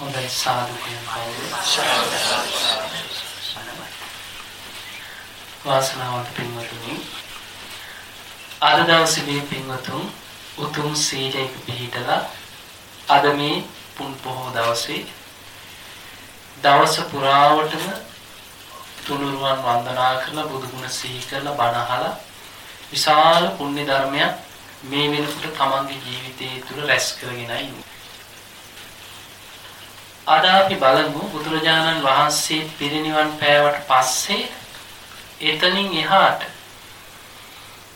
හොඳයි සාදු කියනවා. වාසනාවන්ත පින්වතුනි අද දවසේ මේ පින්වතුන් උතුම් සීලයක පිළිහිටලා අද මේ පුන් පොහොව දවසේ දවස පුරාවටම තුනුරුවන් වන්දනා කරලා බුදු ගුණ සිහි කරලා බණ අහලා විශාල පුණ්‍ය ධර්මයක් මේ වෙනකොට තමන්ගේ ජීවිතයේ තුල රැස් කරගෙන ඉන්නේ. අද අපි බලමු බුදුරජාණන් වහන්සේ පිරිනිවන් පෑවට පස්සේ එතනින් එහාට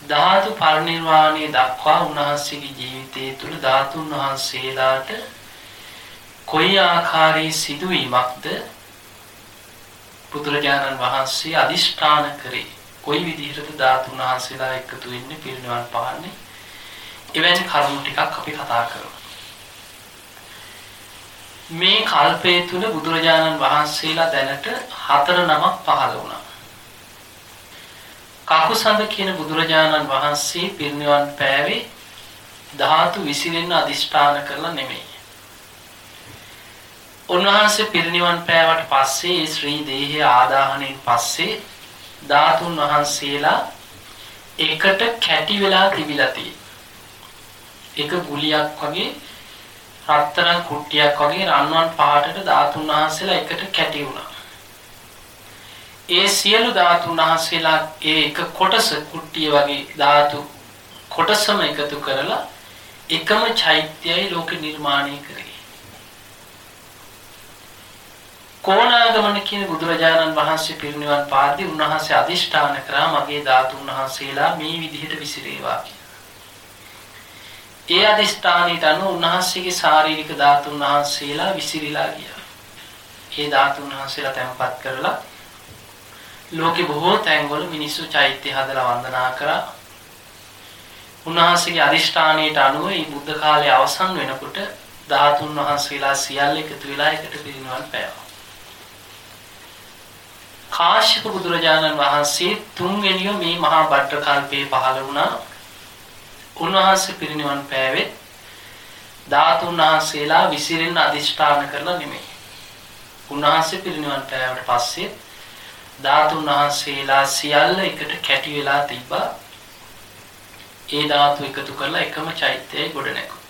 ධාතු පරිනිර්වාණය දක්වා උන්වහන්සේගේ ජීවිතය තුළ ධාතුන් වහන්සේලාට කොයි ආකාරයේ සිදුවීමක්ද බුදුරජාණන් වහන්සේ අදිෂ්ඨාන කරේ? කොයි විදිහටද ධාතුන් වහන්සේලා එකතු වෙන්නේ පිරිනිවන් පාන්නේ? එවැනි කරුණු ටිකක් අපි කතා කරමු. මේ කල්පය තුල බුදුරජාණන් වහන්සේලා දැනට හතර නමක් පහළ වුණා. කකුසඳ කියන බුදුරජාණන් වහන්සේ පිරිනිවන් පෑවේ ධාතු විසිරෙන්න අදිෂ්ඨාන කරලා නෙමෙයි. උන්වහන්සේ පිරිනිවන් පෑවට පස්සේ ඒ ශ්‍රී දේහය ආදාහණයෙන් පස්සේ ධාතුන් වහන්සේලා එකට කැටි වෙලා තිබිලා තියෙනවා. එක ගුලියක් වගේ රත්තරන් කුට්ටියක් වගේ රන්වන් පාටට ධාතුන් වහන්සේලා එකට කැටි වුණා. ඒ සියලු ධාතුන් වහන්සේලා ඒ එක කොටස කුට්ටිය වගේ ධාතු කොටසම එකතු කරලා එකම චෛත්‍යයයි ලෝක නිර්මාණය කරේ. කෝණාගමන කියන බුදුරජාණන් වහන්සේ පිරිනිවන් පාද්දී උන්වහන්සේ අදිෂ්ඨාන කරා මගේ ධාතුන් වහන්සේලා මේ විදිහට විසිරේවා කියලා. ඒ අදිෂ්ඨානයට අනුව උන්වහන්සේගේ ශාරීරික ධාතුන් වහන්සේලා විසිරීලා ගියා. ඒ ධාතුන් වහන්සේලා තැන්පත් කරලා ලෝකේ බොහෝ තැන්වල මිනිස්සු චෛත්‍ය හදලා වන්දනා කරා. උන්වහන්සේගේ අදිෂ්ඨානයට අනුව මේ බුද්ධ කාලය අවසන් වෙනකොට ධාතුන් වහන්සේලා සියල්ල එකතු වෙලා එකට පිරිනවන් පෑවා. කාශ්‍යප බුදුරජාණන් වහන්සේ තුන්වෙනිව මේ මහා භට්ට කල්පයේ පහළ වුණා. උන්වහන්සේ පිරිනිවන් පෑවේ ධාතුන් වහන්සේලා විසිරෙන්න අදිෂ්ඨාන කරලා නෙමෙයි. උන්වහන්සේ පිරිනිවන් පෑවට පස්සේ ධාතුන් වහන්සේලා සියල්ල එකට කැටි වෙලා තිබ්බා. ඒ ධාතු එකතු කරලා එකම චෛත්‍යය ගොඩ නැගුවා.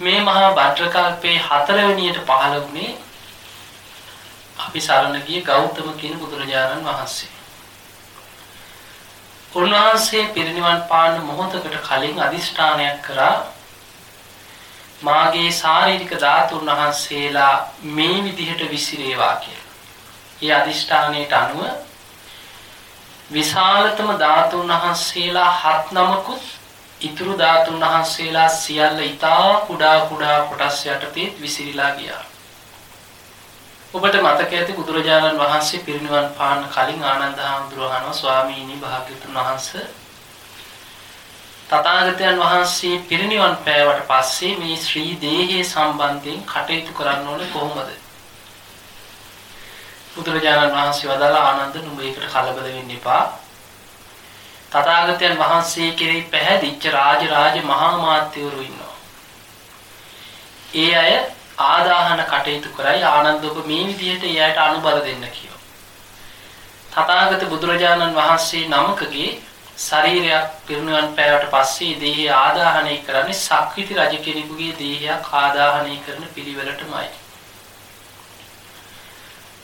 මේ මහා භද්‍ර කල්පේ හතරවෙනියට පහළ වුණේ අපි සරණ ගිය ගෞතම කියන බුදුරජාණන් වහන්සේ. උන්වහන්සේ පිරිනිවන් පාන්න මොහොතකට කලින් අදිෂ්ඨානයක් කරා මාගේ ශාරීරික ධාතුන් වහන්සේලා මේ විදිහට විසිරේවා කියලා. ඒ අදිෂ්ඨානයට අනුව විශාලතම ධාතුන් වහන්සේලා හත් නමකුත් ඉතුරු ධාතුන් වහන්සේලා සියල්ල ඊටා කුඩා කුඩා කොටස් යටතේ විසිරීලා ගියා. ඔබට මතක ඇති බුදුරජාණන් වහන්සේ පිරිනිවන් පාන්න කලින් ආනන්ද හාමුදුරුවෝ ස්වාමීනි භාග්‍යවතුන් වහන්සේ තථාගතයන් වහන්සේ පිරිනිවන් පෑවට පස්සේ මේ ශ්‍රී දේහයේ සම්බන්ධයෙන් කටයුතු කරන්න ඕනේ කොහොමද? බුදුරජාණන් වහන්සේ වදාලා ආනන්ද නුඹ ඒකට කලබල වෙන්න එපා. තථාගතයන් වහන්සේ කෙරෙහි පැහැදිච්ච රාජ රාජ මහා මාත්‍යවරු ඉන්නවා. ඒ අය ආදාහන කටයුතු කරයි ආනන්ද ඔබ මේ විදිහට එයාට අනුබල දෙන්න කියනවා. තථාගත බුදුරජාණන් වහන්සේ නමකගේ ශරීරයක් පිරිනුවන් පෑවට පස්සේ දේහය ආදාහනය කරන්නේ සක්විති රජ කෙනෙකුගේ දේහයක් ආදාහනය කරන පිළිවෙලටමයි.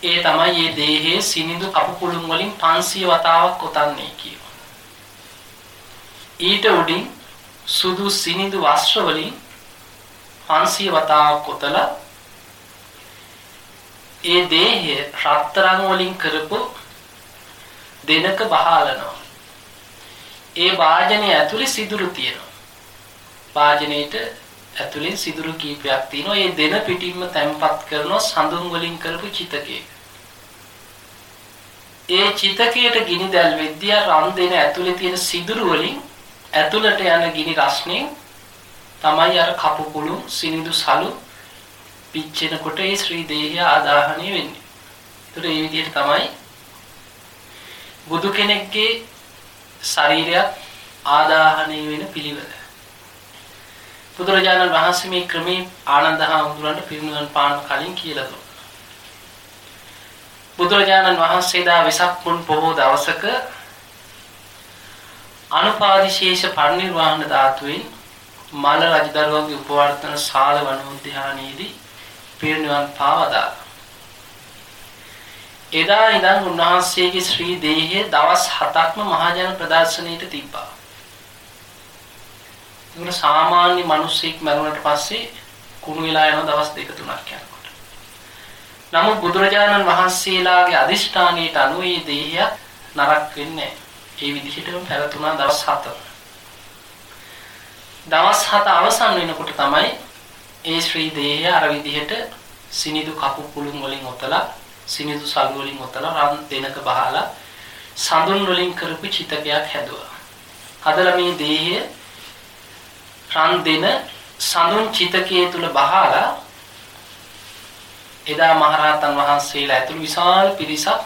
ඒ තමයි මේ දේහයේ සිනිඳු කපු කුළුන් වලින් 500 වතාවක් කොතන්නේ කියනවා. ඊට උඩින් සුදු සිනිඳු වස්ත්‍ර වලින් 500 වතාවක් කොතලා ඒ දේහය රත්තරන් වලින් කරපු දෙනක බහලනවා. ඒ වාජනේ ඇතුලේ සිදුරු තියෙනවා. වාජනේට ඇතුලේ සිදුරු කීපයක් තියෙනවා. ඒ දෙන පිටින්ම තැම්පත් කරන සඳුන් වලින් කරපු චිතකයක. ඒ චිතකයට ගිනි දැල් වෙද්දී රන් දෙන ඇතුලේ තියෙන සිදුරු වලින් ඇතුලට යන ගිනි රස්නෙන් තමයි අර කපු කුළු සිනිඳු සලු පිච්චෙනකොට ඒ ශ්‍රී දේහය ආදාහණය වෙන්නේ. ඒතර ඒ විදිහට තමයි බුදු කෙනෙක්ගේ ශරීරයක් ආදාහණය වෙන පිළිවෙල. බුදුරජාණන් වහන්සේ මේ ක්‍රමේ ආනන්ද හාමුදුරන්ට පිරිනුවන් පාන කලින් කියලා දුන්නා. බුදුරජාණන් වහන්සේ දා වෙසක් පුන් පොහෝ දවසක අනුපාදිශේෂ පරිනිර්වාණ ධාතුවෙන් මල රජදරුවන්ගේ උපවර්තන ශාල වනෝද්‍යානයේදී පිරිනිවන් පාවදා. එදා ඉඳන් උන්වහන්සේගේ ශ්‍රී දේහය දවස් 7ක්ම මහජන ප්‍රදර්ශනයට තිබ්බා. ඒක සාමාන්‍ය මිනිස්සෙක් මරුණට පස්සේ කුණු වෙලා යන දවස් දෙක තුනක් යනකොට. නමුත් බුදුරජාණන් වහන්සේලාගේ අදිෂ්ඨානයට අනුව මේ දේහය නරක වෙන්නේ ඒ විදිහටම පැවතුණා දවස් 7. දවස් 7 අවසන් වෙනකොට තමයි ඒ ශ්‍රී දේහය අර විදිහට සිනිදු කපු පුළුන් වලින් ඔතලා සිනිදු සල්ු වලින් ඔතලා රන් දෙනක බහලා සඳුන් වලින් කරපු චිතකයක් හැදුවා. හදලා මේ දේහය රන් දෙන සඳුන් චිතකයේ තුල බහලා එදා මහරහතන් වහන්සේලා ඇතුළු විශාල පිරිසක්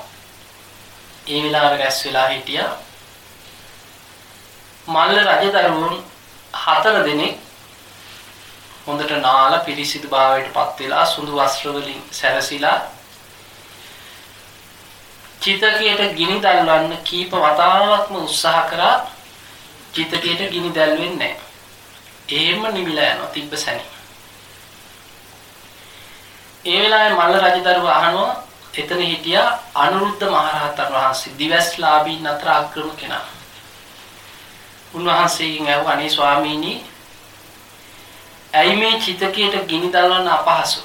ඒ වෙලාවේ රැස් වෙලා හිටියා. මල්ල රජදරුවෝ හතර දෙනෙක් හොඳට නාලා පිරිසිදු භාවයට පත් වෙලා සුදු වස්ත්‍ර වලින් සැරසිලා චිතකයට ගිනි දැල්වන්න කීප වතාවක්ම උත්සාහ කරා චිතකයට ගිනි දැල්වෙන්නේ නැහැ. එහෙම නිවිලා යනවා තිබ්බ සැනින්. ඒ වෙලාවේ මල්ල රජදරුව අහනවා එතන හිටියා අනුරුද්ධ මහරහතන් වහන්සේ දිවස්ලාභීන් අතර අග්‍රම කෙනා. උන්වහන්සේගෙන් ඇහුවා අනේ ස්වාමීනි ඇයි මේ චිතකයට ගිනි දල්වන්න අපහසු?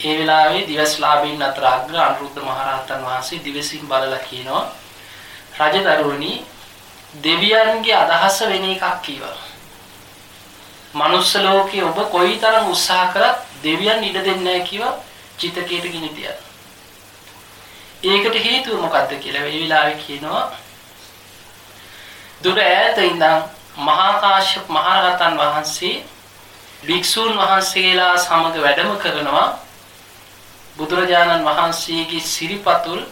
ඒ වෙලාවේ දිවස්ලාභීන් අතර අග්‍ර අනුරුද්ධ මහරහතන් වහන්සේ දිවසින් බලලා කියනවා රජදරුවනි දෙවියන්ගේ අදහස වෙන එකක් කීවා. මනුස්ස ලෝකයේ ඔබ කොයිතරම් උත්සාහ කරත් දෙවියන් ඉඩ දෙන්නේ නැහැ කිව්වා චිතකයට ගිනි තියන. ඒකට හේතුව මොකද්ද කියලා ඒ වෙලාවේ කියනවා දුර ඈත ඉඳන් මහා කාශ්‍යප මහරහතන් වහන්සේ භික්ෂූන් වහන්සේලා සමග වැඩම කරනවා බුදුරජාණන් වහන්සේගේ සිරිපතුල්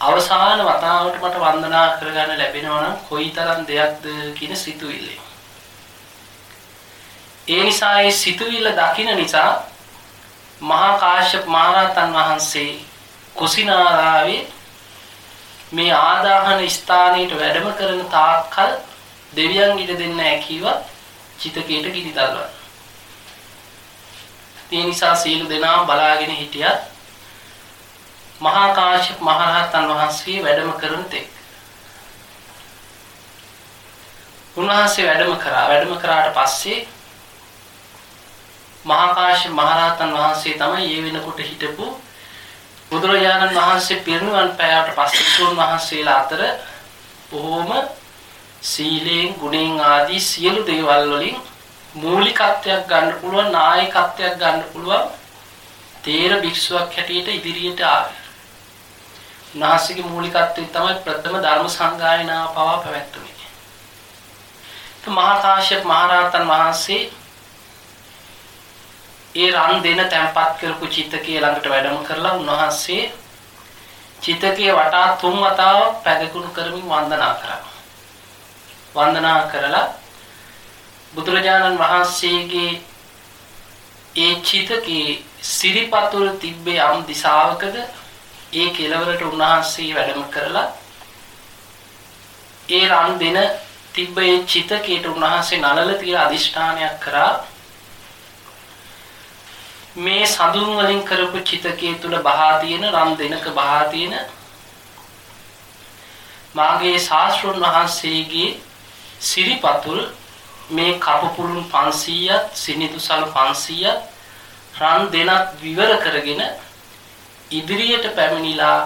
අවසාන වතාවට මට වන්දනා කරගන්න ලැබෙනවා නම් කොයිතරම් දෙයක්ද කියන සිතුවිල්ලේ ඒ නිසා ඒ සිතුවිල්ල දකින නිසා මහා කාශ්‍යප මහරහතන් වහන්සේ කුසිනාරාවේ මේ ආදාහන ස්ථානයට වැඩම කරන තාක්කල් දෙවියන් ඉඩ දෙන්නේ නැහැ කිව්වා චිතකයට ගිනි දල්වන්න. ඒ නිසා සීල දෙනා බලාගෙන හිටියත් මහා කාශ්‍යප මහරහතන් වහන්සේ වැඩම කරන තෙක් උන්වහන්සේ වැඩම කරා වැඩම කරාට පස්සේ මහා කාශ්‍යප මහරහතන් වහන්සේ තමයි ඒ වෙනකොට හිටපු බුදුරජාණන් වහන්සේ පිරිනුවන් පෑවට පස්සේ උන් වහන්සේලා අතර බොහෝම සීලෙන් ගුණෙන් ආදී සියලු දේවල් වලින් මූලිකත්වයක් ගන්න පුළුවන් නායකත්වයක් ගන්න පුළුවන් තේර භික්ෂුවක් හැටියට ඉදිරියට ආවේ. උන්වහන්සේගේ මූලිකත්වයෙන් තමයි ප්‍රථම ධර්ම සංගායනාව පවා පැවැත්වුනේ. මහා කාශ්‍යප මහරහතන් වහන්සේ ඒ රන් දෙන තැම්පත් කරපු චිතකයේ ළඟට වැඩම කරලා උන්වහන්සේ චිතකයේ වටා තුන් වතාවක් පැදකුණු කරමින් වන්දනා කරා. වන්දනා කරලා බුදුරජාණන් වහන්සේගේ ඒ චිතකයේ සිරිපතුල් තිබ්බේ යම් දිශාවකද ඒ කෙළවරට උන්වහන්සේ වැඩම කරලා ඒ රන් දෙන තිබ්බ ඒ චිතකයට උන්වහන්සේ නලල තියලා අදිෂ්ඨානයක් කරා මේ සඳුන් වලින් කරපු චිතකයේ තුල බහා තියෙන රම් දෙනක බහා තියෙන මාගේ ශාස්ත්‍රුන් වහන්සේගේ සිරිපතුල් මේ කපපුරුන් 500ත් සිනිතුසල් 500ත් රන් දෙනක් විවර කරගෙන ඉදිරියට පැමිණිලා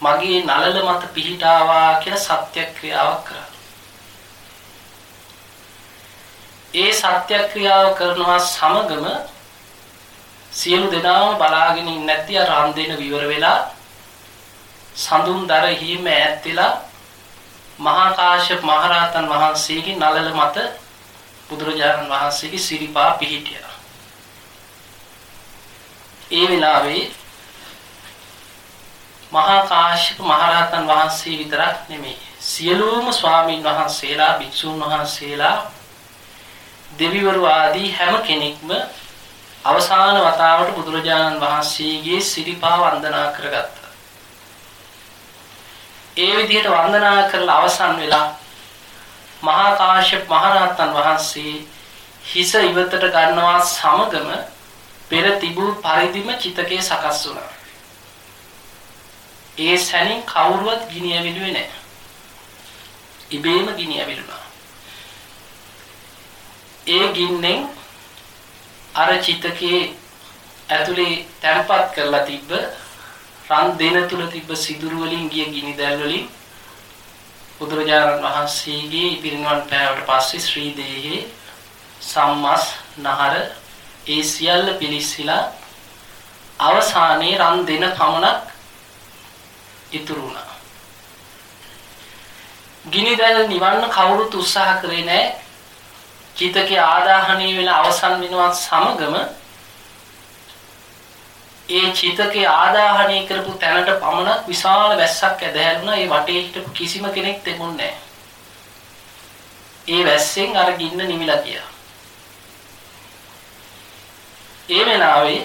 මගේ නලල මත පිහිටාවා කියලා සත්‍යක්‍රියාවක් කරා. ඒ සත්‍යක්‍රියාව කරනවා සමගම සියලු දෙනාම බලාගෙන ඉන්නේ නැති අර රන් දෙන විවර වෙලා සඳුන් දර හිම ඈත් වෙලා මහා කාශ්‍යප මහරහතන් වහන්සේගේ නලල මත බුදුරජාණන් වහන්සේගේ සිරිපා පිහිටියා. ඒ වෙලාවේ මහා කාශ්‍යප මහරහතන් වහන්සේ විතරක් නෙමෙයි සියලුම ස්වාමින් වහන්සේලා භික්ෂුන් වහන්සේලා දෙවිවරු ආදී හැම කෙනෙක්ම අවසාන වතාවට බුදුරජාණන් වහන්සේගේ සිරිපා වන්දනා කරගත්තා. ඒ විදිහට වන්දනා කරලා අවසන් වෙලා මහා කාශ්‍යප මහරහතන් වහන්සේ හිස ඉවතට ගන්නවා සමගම පෙර තිබූ පරිදිම චිතකේ සකස් වුණා. ඒ සැනින් කවුරුවත් ගිනි ඇවිලුවේ නැහැ. ඉබේම ගිනි ඇවිලුණා. ඒ ගින්නෙන් අර චිතකේ ඇතුලේ තැම්පත් කරලා තිබ්බ රන් දෙන තුල තිබ්බ සිදුරු වලින් ගිය ගිනි දැල් වලින් බුදුරජාණන් වහන්සේගේ පිරිනිවන් පෑවට පස්සේ ශ්‍රී දේහේ සම්මස් නහර ඒ සියල්ල පිලිස්සලා අවසානයේ රන් දෙන පමණක් ඉතුරු වුණා. ගිනි දැල් නිවන්න කවුරුත් උත්සාහ කරේ නැහැ. චිතකේ ආදාහණය වෙලා අවසන් වෙනවත් සමගම ඒ චිතකේ ආදාහණය කරපු තැනට පමණක් විශාල වැස්සක් ඇදහැරුණා. ඒ වටේ හිටපු කිසිම කෙනෙක් තෙමුන්නේ ඒ වැස්සෙන් අර ගින්න නිවිලා ගියා. ඒ වෙලාවේ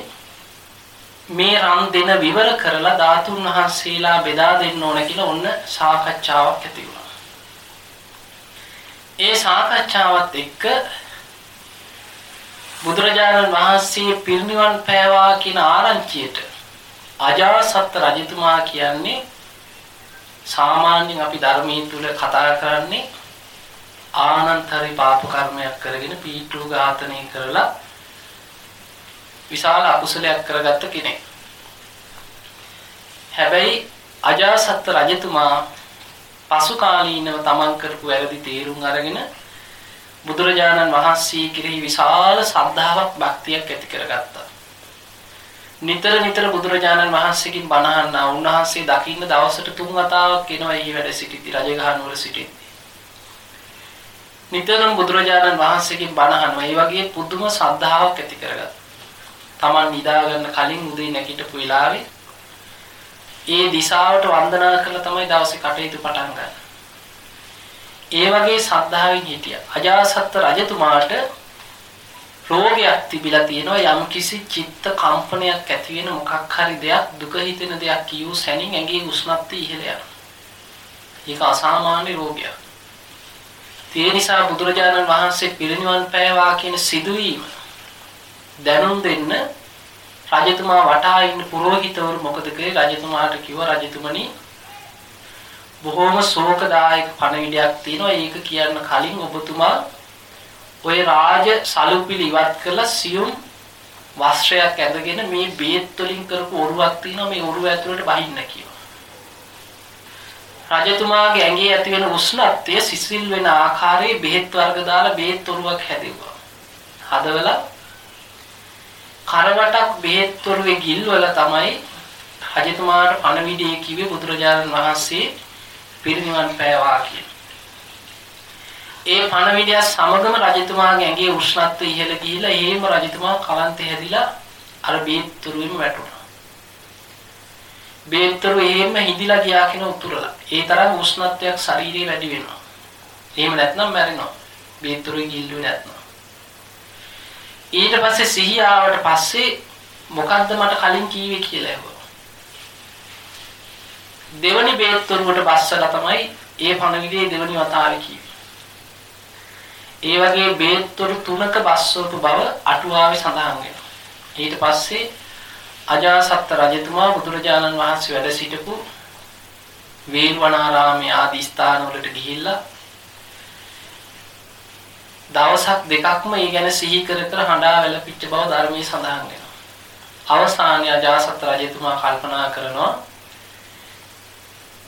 මේ රන් දෙන විවර කරලා ධාතුන් වහන්සේලා බෙදා දෙන්න ඕන කියලා ඔන්න සාකච්ඡාවක් ඇති වුණා. ඒ සාකච්ඡාවත් එක්ක බුදුරජාණන් වහන්සේ පිරිනිවන් පෑවා කියන ආරංචියට අජාසත් රජතුමා කියන්නේ සාමාන්‍යයෙන් අපි ධර්මයේ තුල කතා කරන්නේ ආනන්තරි පාප කර්මයක් කරගෙන පීඨු ඝාතනය කරලා විශාල අකුසලයක් කරගත්ත කෙනෙක්. හැබැයි අජාසත් රජතුමා පසු කාලීනව තමන් කරපු වැරදි තේරුම් අරගෙන බුදුරජාණන් වහන්සේ කෙරෙහි විශාල ශ්‍රද්ධාවක් භක්තියක් ඇති කරගත්තා. නිතර නිතර බුදුරජාණන් වහන්සේකින් බණ අහන්නා උන්වහන්සේ දකින්න දවසට තුන් වතාවක් එනවා එහි වැඩ සිටිති රජගහ නුවර සිටිති. නිතරම බුදුරජාණන් වහන්සේකින් බණ අහනවා. ඒ වගේ පුදුම ශ්‍රද්ධාවක් ඇති කරගත්තා. Taman නිදා ගන්න කලින් උදේ නැගිටපු වෙලාවේ ඒ දිශාවට වන්දනා කරලා තමයි දවසේ කටයුතු පටන් ගන්න. ඒ වගේ සද්ධාවෙන් හිටියා. අජාසත් රජතුමාට රෝගයක් තිබිලා තියෙනවා යම් කිසි චිත්ත කම්පනයක් ඇති වෙන මොකක් හරි දෙයක් දුක හිතෙන දෙයක් කියූ සැනින් ඇඟේ උෂ්ණත්වය ඉහළ යනවා. ඒක අසාමාන්‍ය රෝගයක්. ඒ නිසා බුදුරජාණන් වහන්සේ පිරිනිවන් පෑවා කියන සිදුවීම දැනුම් දෙන්න රජතුමා වටා ඉන්න පුරোহিতවරු මොකද කළේ? රජතුමාට කිව්වා රජතුමනි බොහොම ශෝකදායක පණවිඩයක් තියෙනවා. ඒක කියන්න කලින් ඔබතුමා ඔය රාජ සලුපිලි ඉවත් කරලා සියුම් වස්ත්‍රයක් ඇඳගෙන මේ බේත් වලින් කරපු ඔරුවක් තියෙනවා. මේ ඔරුව ඇතුළට බහින්න කිව්වා රජතුමාගේ ඇඟේ ඇති වෙන උෂ්ණත්වය සිසිල් වෙන ආකාරයේ බෙහෙත් වර්ග දාලා බෙහෙත් ඔරුවක් හැදෙව්වා. හදවලා කරවටක් බෙහෙත් තොරුවේ ගිල්වල තමයි රජතුමාට පණවිඩේ කිව්වේ බුදුරජාණන් වහන්සේ පිරිනිවන් පෑවා කියන. ඒ පණවිඩය සමගම රජතුමාගේ ඇඟේ උෂ්ණත්වය ඉහළ ගිහිලා එහෙම රජතුමා කලන්තේ හැදිලා අර බෙහෙත් තොරුවෙම වැටුණා. බෙහෙත් තොරුව එහෙම හිදිලා ගියා කියන උතුරලා. ඒ තරම් උෂ්ණත්වයක් ශරීරේ වැඩි වෙනවා. එහෙම නැත්නම් මැරෙනවා. බෙහෙත් තොරුවේ ගිල්ලුවේ නැත්නම්. ඊට පස්සේ සිහිය ආවට පස්සේ මොකද්ද මට කලින් කීවේ කියලා ඇහුවා. දෙවනි බේත්තුරුවට බස්සලා තමයි ඒ පණවිඩේ දෙවනි වතාවේ කිව්වේ. ඒ වගේ බේත්තුරු තුනක බස්සවපු බව අටුවාවේ සඳහන් වෙනවා. ඊට පස්සේ අජාසත් රජතුමා බුදුරජාණන් වහන්සේ වැඩ සිටපු වේල්වනාරාමයේ ආදී ස්ථානවලට ගිහිල්ලා දවසක් දෙකක්ම ඒ ගැන සිහි කර කර හඬා වැළපිච්ච බව ධර්මයේ සඳහන් වෙනවා. අවසානයේ අජාසත් රජතුමා කල්පනා කරනවා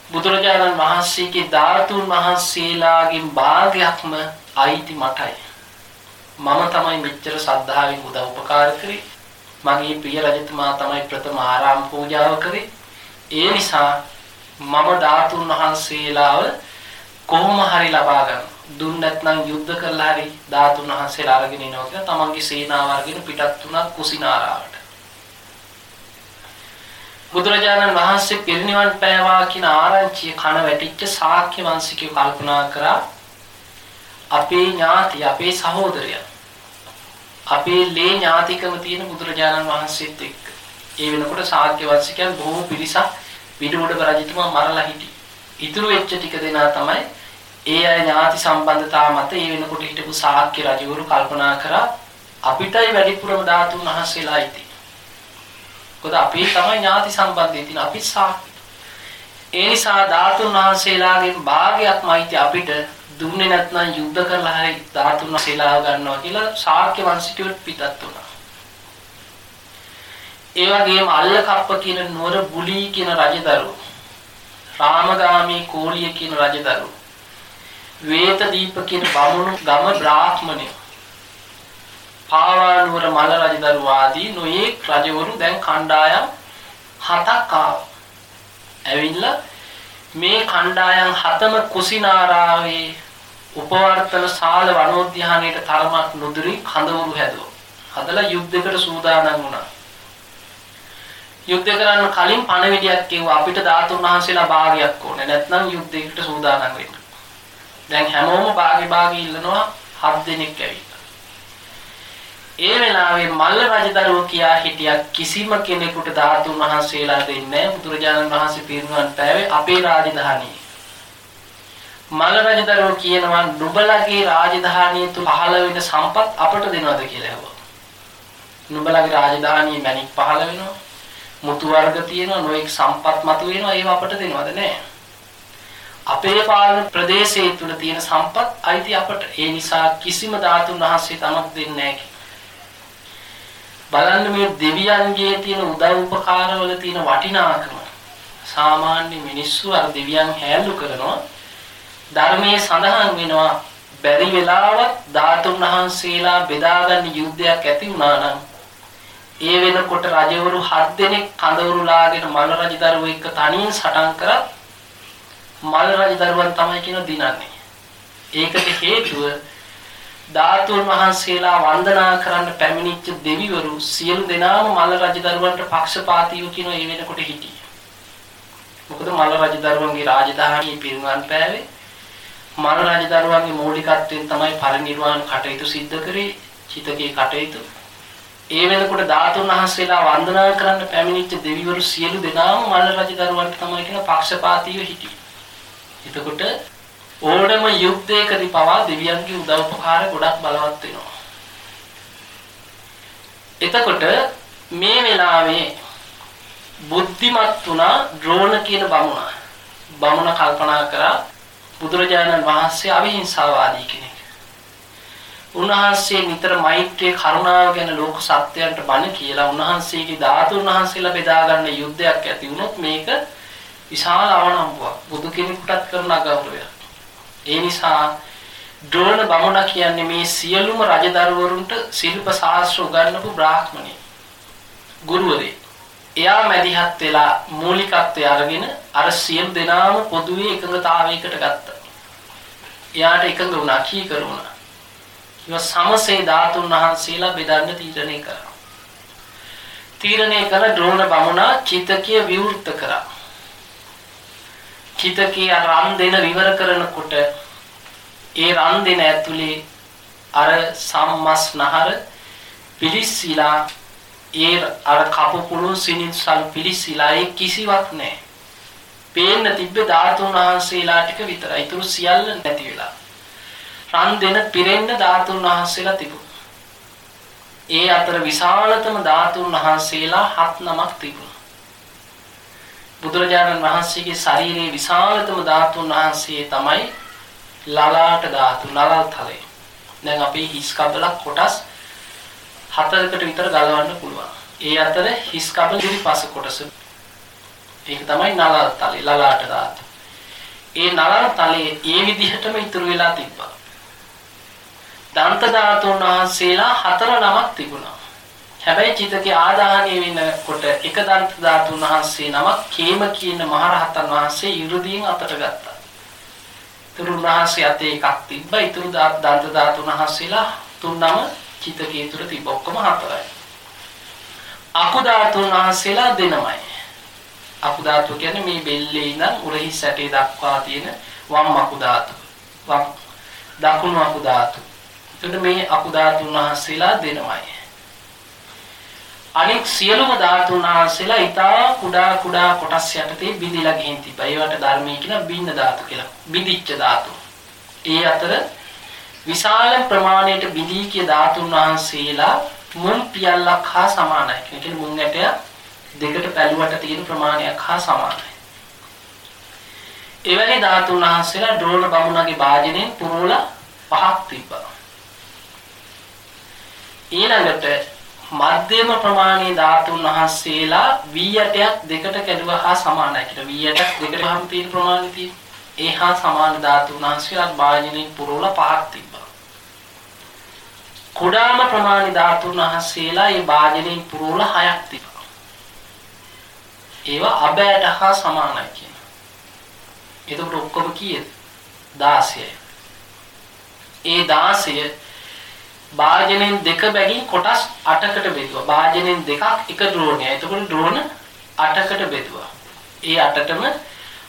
බුදුරජාණන් වහන්සේගේ ධාතුන් වහන්සේලාගෙන් භාගයක්ම අයිති මටයි. මම තමයි මෙච්චර ශ්‍රද්ධාවෙන් උදව් උපකාර කරේ. මගේ ප්‍රිය රජතුමා තමයි ප්‍රථම ආරාම පූජාව කරේ. ඒ නිසා මම ධාතුන් වහන්සේලාව කොහොම හරි ලබා ගන්න. දුන්න නැත්නම් යුද්ධ කරලා හරි ධාතුන් වහන්සේලා අරගෙන එනවා කියලා තමන්ගේ සේනාව අරගෙන පිටත් වුණා කුසිනාරාවට. බුදුරජාණන් වහන්සේ පිරිනිවන් පෑවා කියන ආරංචිය කන වැටිච්ච ශාක්‍ය වංශිකයෝ කල්පනා කරා අපේ ඥාති අපේ සහෝදරයා අපේ ලේ ඥාතිකම තියෙන බුදුරජාණන් වහන්සේත් එක්ක. ඒ වෙනකොට ශාක්‍ය වංශිකයන් බොහෝ පිරිසක් විදුඩ රජතුමා මරලා හිටියේ. ඉතුරු වෙච්ච ටික දෙනා තමයි ඒ අය ඥාති සම්බන්ධතාව මත ඒ වෙනකොට හිටපු ශාක්‍ය රජවරු කල්පනා කරා අපිටයි වැඩිපුරම ධාතුන් වහන්සේලා ඉති. මොකද අපි තමයි ඥාති සම්බන්ධය තියෙන අපි ශාක්‍ය. ඒ නිසා ධාතුන් වහන්සේලාගෙන් භාගයක්ම අයිති අපිට දුන්නේ නැත්නම් යුද්ධ කරලා හරි ධාතුන් වහන්සේලා ගන්නවා කියලා ශාක්‍ය වංශිකයොත් පිටත් වුණා. ඒ වගේම අල්ලකප්ප කියන නුවර බුලී කියන රජදරුවෝ රාමගාමී කෝලිය කියන රජදරුවෝ වේතදීප කියන බමුණු ගම බ්‍රාහ්මණය පාවානුවර මල රජදරුවා ආදී නොයේක් රජවරු දැන් කණ්ඩායම් හතක් ආවා. ඇවිල්ලා මේ කණ්ඩායම් හතම කුසිනාරාවේ උපවර්තන ශාල වනෝද්‍යානයේ තරමක් නුදුරි කඳවුරු හැදුවා. හදලා යුද්ධයකට සූදානම් වුණා. යුද්ධ කරන්න කලින් පණවිඩියක් කිව්වා අපිට ධාතුන් වහන්සේලා භාගයක් ඕනේ නැත්නම් යුද්ධයකට සූදානම් වෙන්න. දැන් හැමෝම භාගි භාගි ඉල්ලනවා හත් දෙනෙක් ඇවිල්ලා. ඒ වෙලාවේ මල්ල රජදරුව කියා හිටියා කිසිම කෙනෙකුට ධාතුන් වහන්සේලා දෙන්නේ බුදුරජාණන් වහන්සේ පිරිනුවන් පෑවේ අපේ රාජධානියේ. මල්ල රජදරුව කියනවා නුඹලගේ රාජධානිය තුල පහළ වෙන සම්පත් අපට දෙනවද කියලා ඇහුවා. නුඹලගේ රාජධානියේ මැණික් පහළ වෙනවා. මුතු වර්ග තියෙනවා නොඑක් සම්පත් මතු වෙනවා ඒව අපට දෙනවද නැහැ. අපේ පාලන ප්‍රදේශයේ තුල තියෙන සම්පත් අයිති අපට. ඒ නිසා කිසිම ධාතුන් වහන්සේ තමක් දෙන්නේ නැහැ. බලන්න මේ දෙවියන්ගේ තියෙන උදව් උපකාරවල තියෙන වටිනාකම. සාමාන්‍ය මිනිස්සු අර දෙවියන් හැල්ලු කරනවා. ධර්මයේ සඳහන් වෙනවා බැරි වෙලාවත් ධාතුන් වහන්සේලා බෙදාගන්න යුද්ධයක් ඇති වුණා නම් ඒ වෙනකොට රජවරු හත් දෙනෙක් කඳවුරුලාගෙන මල් රජදරුවෝ එක්ක තනියෙන් සටන් කරත් මල් රජදරුවන් තමයි කියන දිනන්නේ. ඒකට හේතුව ධාතුන් වහන්සේලා වන්දනා කරන්න පැමිණිච්ච දෙවිවරු සියලු දෙනාම මල් රජදරුවන්ට පක්ෂපාතීව කියන ඒ වෙනකොට හිටියේ. මොකද මල් රජදරුවන්ගේ රාජධානියේ පිරිනවන් පෑවේ මල් රජදරුවන්ගේ මූලිකත්වයෙන් තමයි පරිනිර්වාණ කටයුතු සිද්ධ කරේ චිතකේ කටයුතු ඒ වෙනකොට ධාතුන් වහන්සේලා වන්දනා කරන්න පැමිණිච්ච දෙවිවරු සියලු දෙනාම මල්ල රජ දරුවන්ට තමයි කියන පක්ෂපාතීව හිටියේ. එතකොට ඕනම යුද්ධයකදී පවා දෙවියන්ගේ උදව්පකාර ගොඩක් බලවත් වෙනවා. එතකොට මේ වෙලාවේ බුද්ධිමත් වුණා ද්‍රෝණ කියන බමුණ. බමුණ කල්පනා කරා බුදුරජාණන් වහන්සේ අවිහිංසාවාදී කෙනෙක්. උන්වහන්සේ නිතර මෛත්‍රිය කරුණාව ගැන ලෝක සත්‍යයන්ට බණ කියලා උන්වහන්සේගේ ධාතුන් වහන්සේලා බෙදා ගන්න යුද්ධයක් ඇති වුණොත් මේක විශාල අවනම්බුවක් බුදු කෙනෙකුටත් කරන අගෞරවයක්. ඒ නිසා ද්‍රෝණ බමුණ කියන්නේ මේ සියලුම රජදරුවරුන්ට ශිල්ප ශාස්ත්‍ර උගන්වපු බ්‍රාහ්මණයෙක්. ගුරුවරයෙක්. එයා මැදිහත් වෙලා මූලිකත්වය අරගෙන අර සියලු දෙනාම පොදුවේ එකඟතාවයකට ගත්තා. එයාට එකඟ වුණා කීකරුණා. ඒවා සමසේ ධාතුන් වහන්සේලා බෙදන්න තීරණය කරා. තීරණය කළ ද්‍රෝණ බමුණා චිතකය විවෘත කරා. චිතකය රන් දෙන විවර කරනකොට ඒ රන් දෙන ඇතුලේ අර සම්මස් නහර පිලිස්සීලා ඒ අර කපු පුළුන් සිනින්සල් පිලිස්සීලා ඒ කිසිවක් නැහැ. පේන්න තිබ්බ ධාතුන් වහන්සේලා ටික විතරයි. ඊටු සියල්ල නැති වෙලා. රන් දෙන පිරෙන්න ධාතුන් වහන්සේලා තිබුණා. ඒ අතර විශාලතම ධාතුන් වහන්සේලා හත් නමක් තිබුණා. බුදුරජාණන් වහන්සේගේ ශරීරයේ විශාලතම ධාතුන් වහන්සේ තමයි ලලාට ධාතු නලල් තලය. දැන් අපේ හිස් කබලක් කොටස් හතරකට විතර ගලවන්න පුළුවන්. ඒ අතර හිස් කබල ඉරිපස කොටස. ඒක තමයි නලල් තලය ලලාට ධාතු. ඒ නලල් තලයේ ඒ විදිහටම ඉතුරු වෙලා තිබ්බා. දන්ත ධාතුන් වහන්සේලා හතර නමක් තිබුණා. හැබැයි චිතකේ ආදාහණය වෙනකොට එක දන්ත ධාතුන් වහන්සේ නමක් කේම කියන මහරහතන් වහන්සේ 이르දීන් අතට ගත්තා. තුරු වහන්සේ අතේ එකක් තිබ්බා. ඊතුරු දන්ත ධාතුන් වහන්සේලා තුන් නම චිතකේ තුර තිබ්බ ඔක්කොම හතරයි. අකු ධාතුන් වහන්සේලා දෙනමයි. අකු ධාතුව කියන්නේ මේ බෙල්ලේ ඉඳන් උරහි සැටේ දක්වා තියෙන වම් අකු ධාතුව. වම් දකුණු අකු ධාතුව. එතකොට මේ අකුධාතුන් වහන්සේලා දෙනමයි. අනෙක් සියලුම ධාතුන් වහන්සේලා ඊටා කුඩා කුඩා කොටස් යටතේ බිඳිලා ගිහින් තිබ්බා. ඒවට ධර්මයේ කියන බින්න ධාතු කියලා. බිඳිච්ච ධාතු. ඒ අතර විශාල ප්‍රමාණයට බිඳී කිය ධාතුන් වහන්සේලා මුල් පියල්ලක් හා සමානයි. ඒ කියන්නේ මුං ඇටය දෙකට පැලුවට තියෙන ප්‍රමාණයක් හා සමානයි. එවැනි ධාතුන් වහන්සේලා ඩ්‍රෝන බමුණගේ වාජනෙන් පුරවලා පහක් තිබ්බා. ඊළඟට මධ්‍යම ප්‍රමාණයේ ධාතුන් වහන්සේලා V8ක් දෙකට කැඩුවා හා සමානයි කියලා. V8ක් දෙකට වහම තියෙන ප්‍රමාණය තියෙන. ඒ හා සමාන ධාතුන් වහන්සේලා වාජනෙන් පුරවලා පහක් තිබ්බා. කුඩාම ප්‍රමාණයේ ධාතුන් වහන්සේලා ඒ වාජනෙන් පුරවලා හයක් තිබ්බා. ඒවා අබෑට හා සමානයි කියන. එතකොට ඔක්කොම කීයද? 16යි. ඒ 16 භාජනෙන් දෙක බැගින් කොටස් 8කට බෙදුවා. භාජනෙන් දෙකක් එක ඩ්‍රෝනයයි. එතකොට ඩ්‍රෝන 8කට බෙදුවා. ඒ 8ටම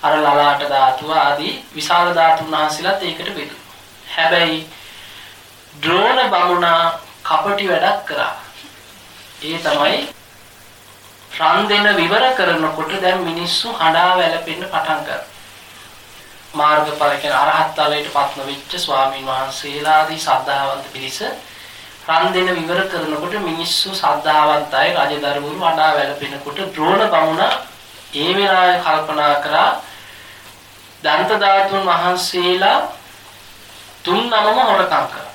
අර ලලාට ධාතුව ආදී විශාල ධාතුන් වහන්සේලාත් ඒකට බෙදුවා. හැබැයි ඩ්‍රෝන බමුණා කපටි වැඩක් කරා. ඒ තමයි රන් දෙන විවර කරනකොට දැන් මිනිස්සු හඬා වැළපෙන්න පටන් ගත්තා. මාර්ගඵල කියන අරහත් ඵලයට පත්න වෙච්ච ස්වාමීන් වහන්සේලාදී සද්ධාවන්ත පිරිස රන් දෙන විවර කරනකොට මිනිස්සු සද්ධාවන්තයි රජදරුවරු වඩා වැළපෙනකොට ද්‍රෝණ බමුණ ඒ වෙලාවේ කල්පනා කරා දන්ත ධාතුන් වහන්සේලා තුන් නමම හොරකම් කරා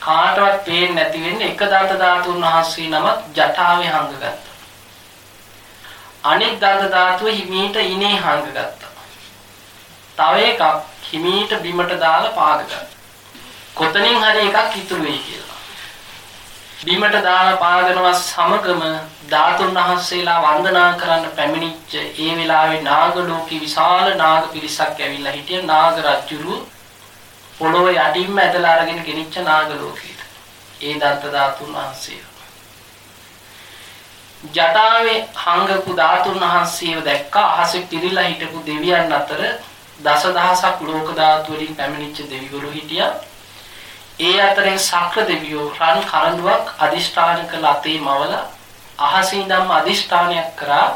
කාටවත් පේන්නේ නැති වෙන්නේ එක දන්ත ධාතුන් වහන්සේ නමක් ජටාවේ හංගගත්තා අනෙක් දන්ත ධාතුව හිමීට ඉනේ හංගගත්තා. තව එකක් හිමීට බිමට දාලා පාගගත්තා. කොතනින් හරි එකක් ඉතුරු වෙයි කියලා. බිමට දාලා පාගනවා සමගම ධාතුන් වහන්සේලා වන්දනා කරන්න පැමිණිච්ච ඒ වෙලාවේ නාග ලෝකේ විශාල නාග පිරිසක් ඇවිල්ලා හිටිය නාග රජුරු පොළොව යටින්ම ඇදලා අරගෙන ගෙනිච්ච නාග ලෝකෙට. ඒ දන්ත ධාතුන් වහන්සේ ජටාවේ හංගපු ධාතුන් වහන්සේව දැක්කා අහසේ පිරීලා හිටපු දෙවියන් අතර දසදහසක් ලෝක ධාතු වලින් පැමිණිච්ච දෙවිවරු හිටියා. ඒ අතරින් සක්‍ර දෙවියෝ රන් කරඬුවක් අදිෂ්ඨාන කළ අතේ මවල අහසින් ධම්ම අදිෂ්ඨානයක් කරා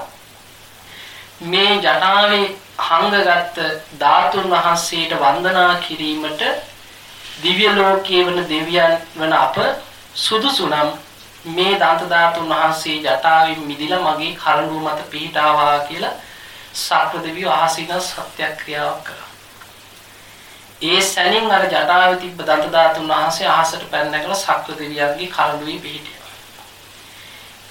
මේ ජටාවේ හංගගත් ධාතුන් වහන්සේට වන්දනා කිරීමට දිව්‍ය ලෝකයේ වන දෙවියන් වන අප සුදුසු නම් මේ දන්ත ධාතුන් වහන්සේ ජටාවෙන් මිදිලා මගේ කරඬුව මත පිහිටාවා කියලා සක්‍රදෙවිය අහසින සත්‍යක්‍රියාවක් කරා. ඒ සැනින් අර ජටාවේ තිබ්බ දන්ත ධාතුන් වහන්සේ අහසට පැන නැගලා සක්‍රදෙවියන්ගේ කරඬුවේ පිහිටියා.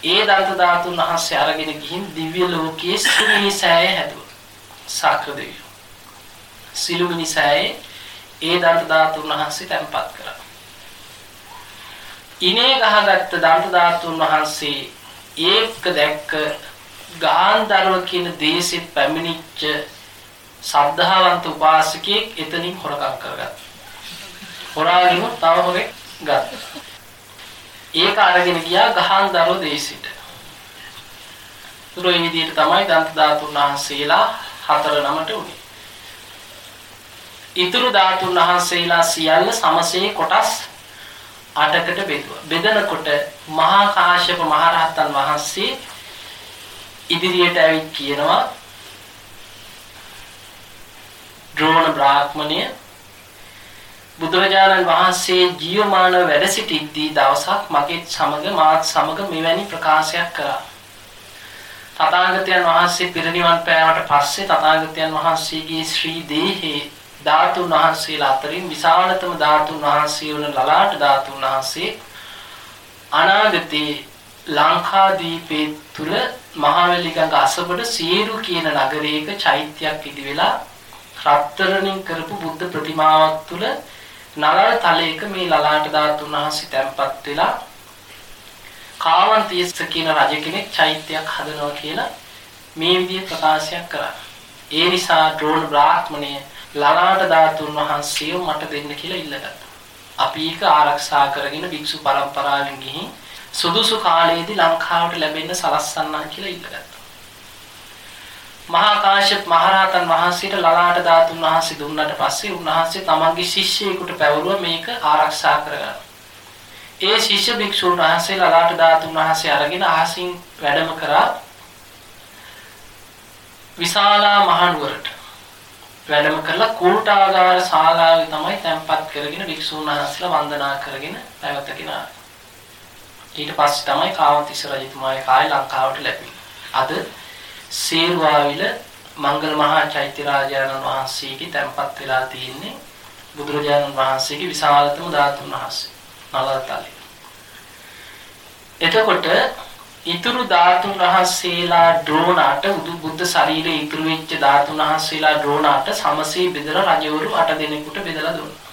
ඒ දන්ත ධාතුන් වහන්සේ අරගෙන ගිහින් දිව්‍ය ලෝකයේ සිළුමිණි සෑය හැදුවා. සක්‍රදෙවියෝ. සිළුමිණි සෑයේ ඒ දන්ත ධාතුන් වහන්සේ තැන්පත් කරා. ඉනේ ගහගත්ත දන්ත ධාතුන් වහන්සේ ඒක දැක්ක ගාන්ධර්ව කියන දේශෙත් පැමිණිච්ච සද්ධාවන්ත උපාසකයෙක් එතනින් හොරකම් කරගත්තා. හොරාගෙන තව හොරෙක් ගත්තා. ඒක අරගෙන ගියා ගාන්ධර්ව දේශෙට. තුරේ විදිහට තමයි දන්ත ධාතුන් වහන්සේලා හතර නමට උනේ. ඊතුරු ධාතුන් වහන්සේලා සියල්ල සමසේ කොටස් 8කට බෙදුවා. බෙදනකොට මහා කාශ්‍යප මහරහතන් වහන්සේ ඉදිරියට ඇවිත් කියනවා ද්‍රෝණ බ්‍රාහ්මණය බුදුරජාණන් වහන්සේ ජීවමාන වැඩ සිටිද්දී දවසක් මගේ සමග මාත් සමග මෙවැනි ප්‍රකාශයක් කරා. තථාගතයන් වහන්සේ පිරිනිවන් පෑවට පස්සේ තථාගතයන් වහන්සේගේ ශ්‍රී දේහේ ධාතුන් වහන්සේලා අතරින් විශාලතම ධාතුන් වහන්සේ වන ලලාට ධාතුන් වහන්සේ අනාගතේ ලංකාදීපේ තුල මහවැලි ගඟ අසබඩ සීරු කියන නගරයක චෛත්‍යයක් ඉදි වෙලා රත්තරණින් කරපු බුද්ධ ප්‍රතිමාවක් තුල නලල තලයක මේ ලලාට ධාතුන් වහන්සේ තැන්පත් වෙලා කාවන්තියස්ස කියන රජ කෙනෙක් චෛත්‍යයක් හදනවා කියලා මේ විදිහේ ප්‍රකාශයක් කරා. ඒ නිසා ඩ්‍රෝන් බ්‍රාහ්මණය ලලාට ධාතුන් වහන්සේව මට දෙන්න කියලා ඉල්ලගත්තා. අපි ඒක ආරක්ෂා කරගෙන භික්ෂු පරම්පරාවෙන් ගිහින් සුදුසු කාලයේදී ලංකාවට ලැබෙන්න සලස්සන්නා කියලා ඉල්ලගත්තා. මහා කාශ්‍යප මහරහතන් වහන්සේට ලලාට ධාතුන් වහන්සේ දුන්නාට පස්සේ උන්වහන්සේ තමන්ගේ ශිෂ්‍යයෙකුට පැවරුව මේක ආරක්ෂා කරගන්න. ඒ ශිෂ්‍ය භික්ෂුන් වහන්සේ ලලාට ධාතුන් වහන්සේ අරගෙන අහසින් වැඩම කරා විශාලා මහනුවරට වැඩම කරලා කූටාගාර ශාලාවේ තමයි තැන්පත් කරගෙන භික්ෂුන් වහන්සේලා වන්දනා කරගෙන පැවතගෙන ඊට පස්සේ තමයි කාවන්තිස්ස රජතුමාගේ කාලේ ලංකාවට ලැබෙන්නේ. අද සේරුවාවිල මංගල මහා චෛත්‍ය රාජානන් වහන්සේගේ තැන්පත් වෙලා තියෙන්නේ බුදුරජාණන් වහන්සේගේ විශාලතම ධාතුන් වහන්සේ නලතලේ. එතකොට ඉතුරු ධාතුන් වහන්සේලා ඩ්‍රෝනාට උදු බුද්ධ ශරීරයේ ඉතුරු වෙච්ච ධාතුන් වහන්සේලා ඩ්‍රෝනාට සමසේ බෙදලා රජවරු 8 දෙනෙකුට බෙදලා දුන්නා.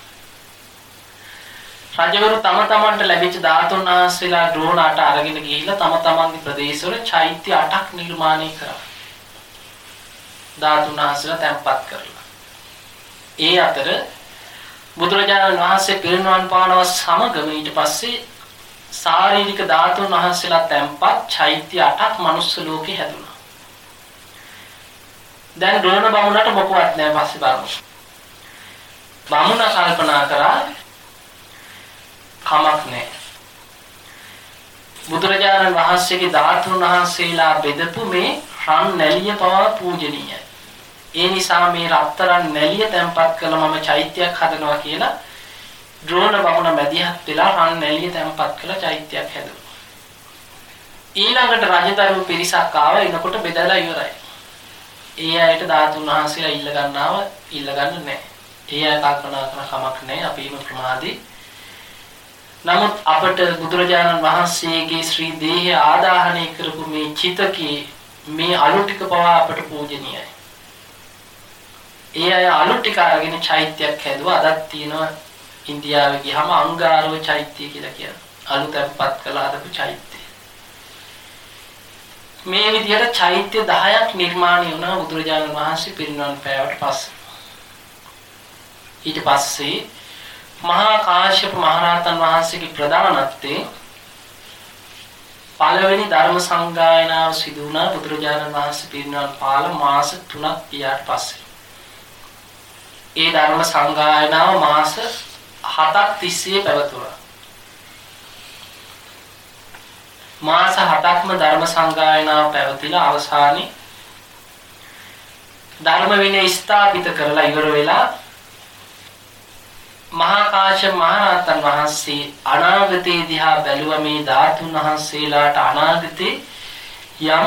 රජවරු තම තමන්ට ලැබිච්ච ධාතුන් වහන්සේලා ඩ්‍රෝනාට අරගෙන ගිහිල්ලා තම තමන්ගේ ප්‍රදේශවල චෛත්‍ය 8ක් නිර්මාණය කරා. ධාතුන් වහන්සේලා තැන්පත් කරලා. ඒ අතර බුදුරජාණන් වහන්සේ පිරිනුවන් පානව සමගම ඊට පස්සේ ශාරීරික ධාතුන් වහන්සේලා තැන්පත් චෛත්‍ය 8ක් මනුස්ස ලෝකේ හැදුනා. දැන් ඩ්‍රෝන බමුණට මොකවත් නැහැ පස්සේ බලමු. බමුණ කල්පනා කරා කමක් නැහැ. බුදුරජාණන් වහන්සේගේ ධාතුන් වහන්සේලා බෙදපු මේ රන් නැලිය පවා පූජනීයයි. ඒ නිසා මේ රත්තරන් නැලිය තැම්පත් කළා මම චෛත්‍යයක් හදනවා කියලා ද්‍රෝණ බමුණ මැදිහත් වෙලා රන් නැලිය තැම්පත් කළා චෛත්‍යයක් හැදුවා. ඊළඟට රජදරුවෝ පිරිසක් ආව එනකොට බෙදලා ඉවරයි. ඒ අයට ධාතුන් වහන්සේලා ඉල්ල ගන්නව ඉල්ල ගන්න නැහැ. ඒ අය කල්පනා කරන කමක් නැහැ අපිම ප්‍රමාදී. නමුත් අපට බුදුරජාණන් වහන්සේගේ ශ්‍රී දේහය ආදාහනය කරපු මේ චිතකේ මේ අලු ටික පවා අපට පූජනීයයි. ඒ අය අලු ටික අරගෙන චෛත්‍යයක් හැදුවා. අදත් තියෙනවා ඉන්දියාවේ ගියහම අංගාරව චෛත්‍ය කියලා කියනවා. අලු තැන්පත් කළ හදපු චෛත්‍ය. මේ විදිහට චෛත්‍ය 10ක් නිර්මාණය වුණා බුදුරජාණන් වහන්සේ පිරිනිවන් පෑවට පස්සේ. ඊට පස්සේ මහා කාශ්‍යප මහරහතන් වහන්සේගේ ප්‍රධානත්වයෙන් පළවෙනි ධර්ම සංගායනාව සිදු වුණා බුදුරජාණන් වහන්සේ පිරිනිවන් පාල මාස 3ක් ගියාට පස්සේ. ඒ ධර්ම සංගායනාව මාස 7ක් තිස්සේ පැවතුණා. මාස 7ක්ම ධර්ම සංගායනාව පැවතිලා අවසානයේ ධර්ම විනය ස්ථාපිත කරලා ඉවර වෙලා මහා කාශ්‍යප මහරහතන් වහන්සේ අනාගතේ දිහා බැලුවා මේ ධාතුන් වහන්සේලාට අනාගතේ යම්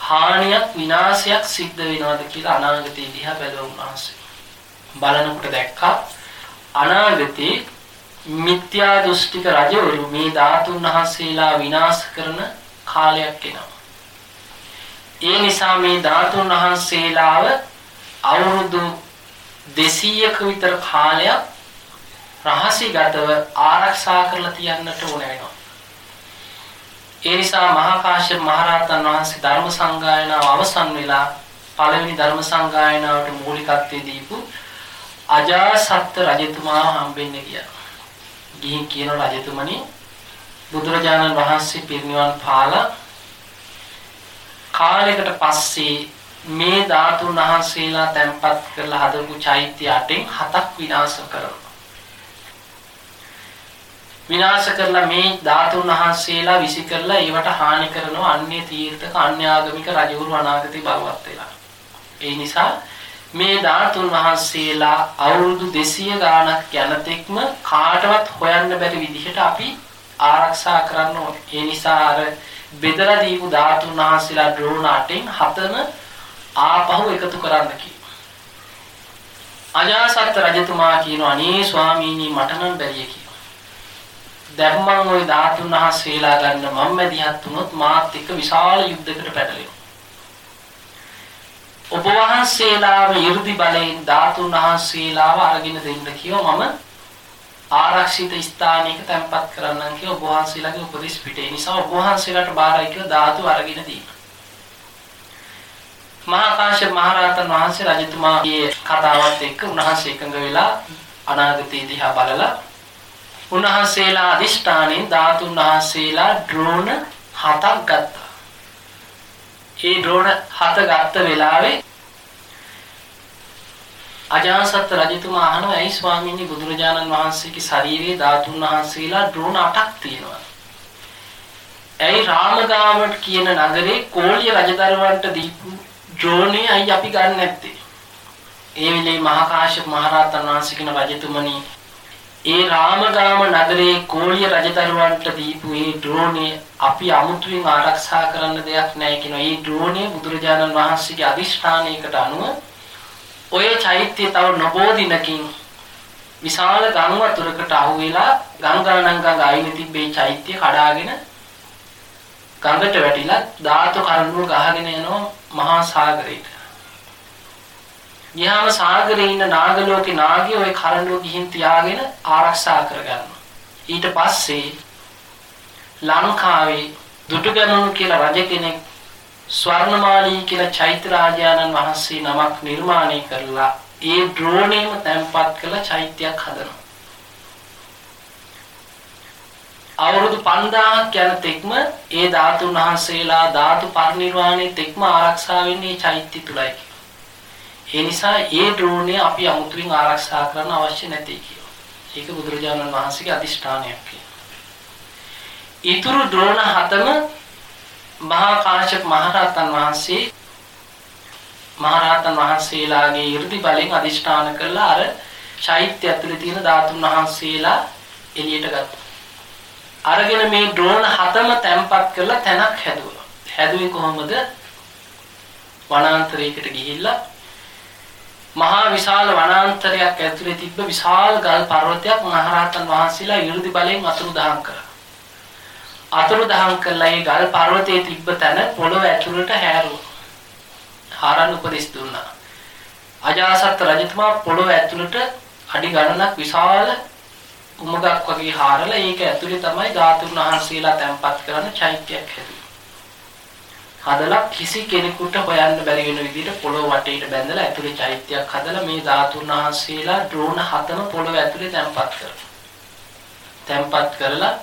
හානියක් විනාශයක් සිද්ධ වෙනවද කියලා අනාගතේ දිහා බැලුවා උන්වහන්සේ. බලනකොට දැක්කා අනාගතේ මිත්‍යා දෘෂ්ටික රජවරු මේ ධාතුන් වහන්සේලා විනාශ කරන කාලයක් එනවා. ඒ නිසා මේ ධාතුන් වහන්සේලාව අවුරුදු 200ක විතර කාලයක් රහසිගතව ආරක්ෂා කරලා තියන්නට ඕන වෙනවා. ඒ නිසා මහා කාශ්‍යප මහරහතන් වහන්සේ ධර්ම සංගායනාව අවසන් වෙලා පළවෙනි ධර්ම සංගායනාවට මූලිකත්වයේ දීපු අජාසත් රජතුමා හම්බෙන්න ගියා. ගිහින් කියන රජතුමනි බුදුරජාණන් වහන්සේ පිරිනිවන් පාලා කාලයකට පස්සේ මේ ධාතුන් වහන්සේලා තැන්පත් කරලා හදපු චෛත්‍ය අටෙන් හතක් විනාශ කරනවා. විනාශ කරලා මේ ධාතුන් වහන්සේලා විසි කරලා ඒවට හානි කරනවා අන්‍ය තීර්ථක අන්‍යාගමික රජවරු අනාගතේ බලවත් වෙලා. ඒ නිසා මේ ධාතුන් වහන්සේලා අවුරුදු 200 ගාණක් යනතෙක්ම කාටවත් හොයන්න බැරි විදිහට අපි ආරක්ෂා කරන්න ඕනේ. ඒ නිසා අර බෙදලා දීපු ධාතුන් වහන්සේලා ඩ්‍රෝන අටෙන් හතම ආපහු එකතු කරන්න කිව්වා. අජාසත් රජතුමා කියනවා අනේ ස්වාමීනි මට නම් බැරිය කියලා. දැන් මම ওই ධාතුන් වහන්සේලා ගන්න මම මැදිහත් වුණොත් මාත් එක්ක විශාල යුද්ධයකට පැටලෙනවා. ඔබ වහන්සේලාම 이르දි බලයෙන් ධාතුන් වහන්සේලාව අරගෙන දෙන්න කිව්වා මම ආරක්ෂිත ස්ථානයක තැන්පත් කරන්නම් කියලා ඔබ වහන්සේලාගේ උපදෙස් පිටේ නිසා ඔබ වහන්සේලාට බාරයි කියලා ධාතු අරගෙන දීලා. මහා කාශ්‍යප මහරහතන් වහන්සේ රජතුමාගේ කතාවත් එක්ක උන්වහන්සේ එකඟ වෙලා අනාගතය දිහා බලලා උන්වහන්සේලා අදිෂ්ඨානෙන් ධාතුන් වහන්සේලා ඩ්‍රෝන හතක් ගත්තා. ඒ ඩ්‍රෝන හත ගත්ත වෙලාවේ අජාසත් රජතුමා අහනවා ඇයි ස්වාමීනි බුදුරජාණන් වහන්සේගේ ශරීරයේ ධාතුන් වහන්සේලා ඩ්‍රෝන 8ක් තියෙනවා. ඇයි රාමගාමට කියන නගරේ කෝලිය රජදරුවන්ට දීපු ඩ්‍රෝනේ අයි අපි ගන්න නැත්තේ? ඒ වෙලේ මහා කාශ්‍යප මහරහතන් වහන්සේ කියන රජතුමනි ඒ රාමගාම නගරේ කෝලිය රජදරුවන්ට දීපු ඒ ඩ්‍රෝනේ අපි අමුතුවෙන් ආරක්ෂා කරන්න දෙයක් නැහැ කියන ඒ ඩ්‍රෝනේ බුදුරජාණන් වහන්සේගේ අදිෂ්ඨානයකට අනුව ඔය චෛත්‍යය තව නොබෝ දිනකින් විශාල ගම් වතුරකට අහු වෙලා ගංගානං ගඟ අයින තිබ්බේ චෛත්‍ය කඩාගෙන ගඟට වැටිලා ධාතු කරුණු ගහගෙන යනවා මහා සාගරයට. ගියාම සාගරේ ඉන්න නාගලෝකේ නාගයෝ ওই කරඬුව ගිහින් තියාගෙන ආරක්ෂා කරගන්නවා. ඊට පස්සේ ලංකාවේ දුටුගැමුණු කියලා රජ කෙනෙක් ස්වර්ණමාලී කියලා චෛත්‍ය රාජානන් වහන්සේ නමක් නිර්මාණය කරලා ඒ ඩ්‍රෝනේම තැන්පත් කළ චෛත්‍යයක් හදනවා. අවුරුදු 5000ක් යන තෙක්ම ඒ ධාතුන් වහන්සේලා ධාතු පරිනිර්වාණය තෙක්ම ආරක්ෂා වෙන්නේ චෛත්‍ය තුලයි. ඒ නිසා ඒ ඩ්‍රෝනය අපි අමුතුවෙන් ආරක්ෂා කරන්න අවශ්‍ය නැtei කියනවා. ඒක බුදුරජාණන් වහන්සේගේ අදිෂ්ඨානයක් කියනවා. ඊතුරු ඩ්‍රෝන හතම මහා කාශ්‍යප මහරහතන් වහන්සේ මහරහතන් වහන්සේලාගේ 이르දි බලෙන් අදිෂ්ඨාන කළා අර චෛත්‍ය ඇතුලේ තියෙන ධාතුන් වහන්සේලා එළියට ගත්තා. අරගෙන මේ ඩ්‍රෝන හතම තැම්පත් කරලා තැනක් හැදුවා. හැදුවේ කොහොමද? වනාන්තරයකට ගිහිල්ලා මහා විශාල වනාන්තරයක් ඇතුලේ තිබ්බ විශාල ගල් පර්වතයක් මහරහතන් වහන්සේලා 이르දි බලෙන් අතුරුදහන් කරා. අතුරුදහන් කළා ඒ ගල් පර්වතයේ තිබ්බ තැන පොළොව ඇතුළට හැරුණා. හාරන් උපදෙස් දුන්නා. අජාසත් රජතුමා පොළොව ඇතුළට අඩි ගණනක් විශාල උමගක් වගේ හාරලා ඒක ඇතුලේ තමයි ධාතුන් වහන්සේලා තැන්පත් කරන චෛත්‍යයක් හැදුවේ. හදලා කිසි කෙනෙකුට හොයන්න බැරි වෙන විදිහට පොළොව වටේට බැඳලා ඇතුලේ චෛත්‍යයක් හදලා මේ ධාතුන් වහන්සේලා ඩ්‍රෝන හතම පොළොව ඇතුලේ තැන්පත් කරනවා. තැන්පත් කරලා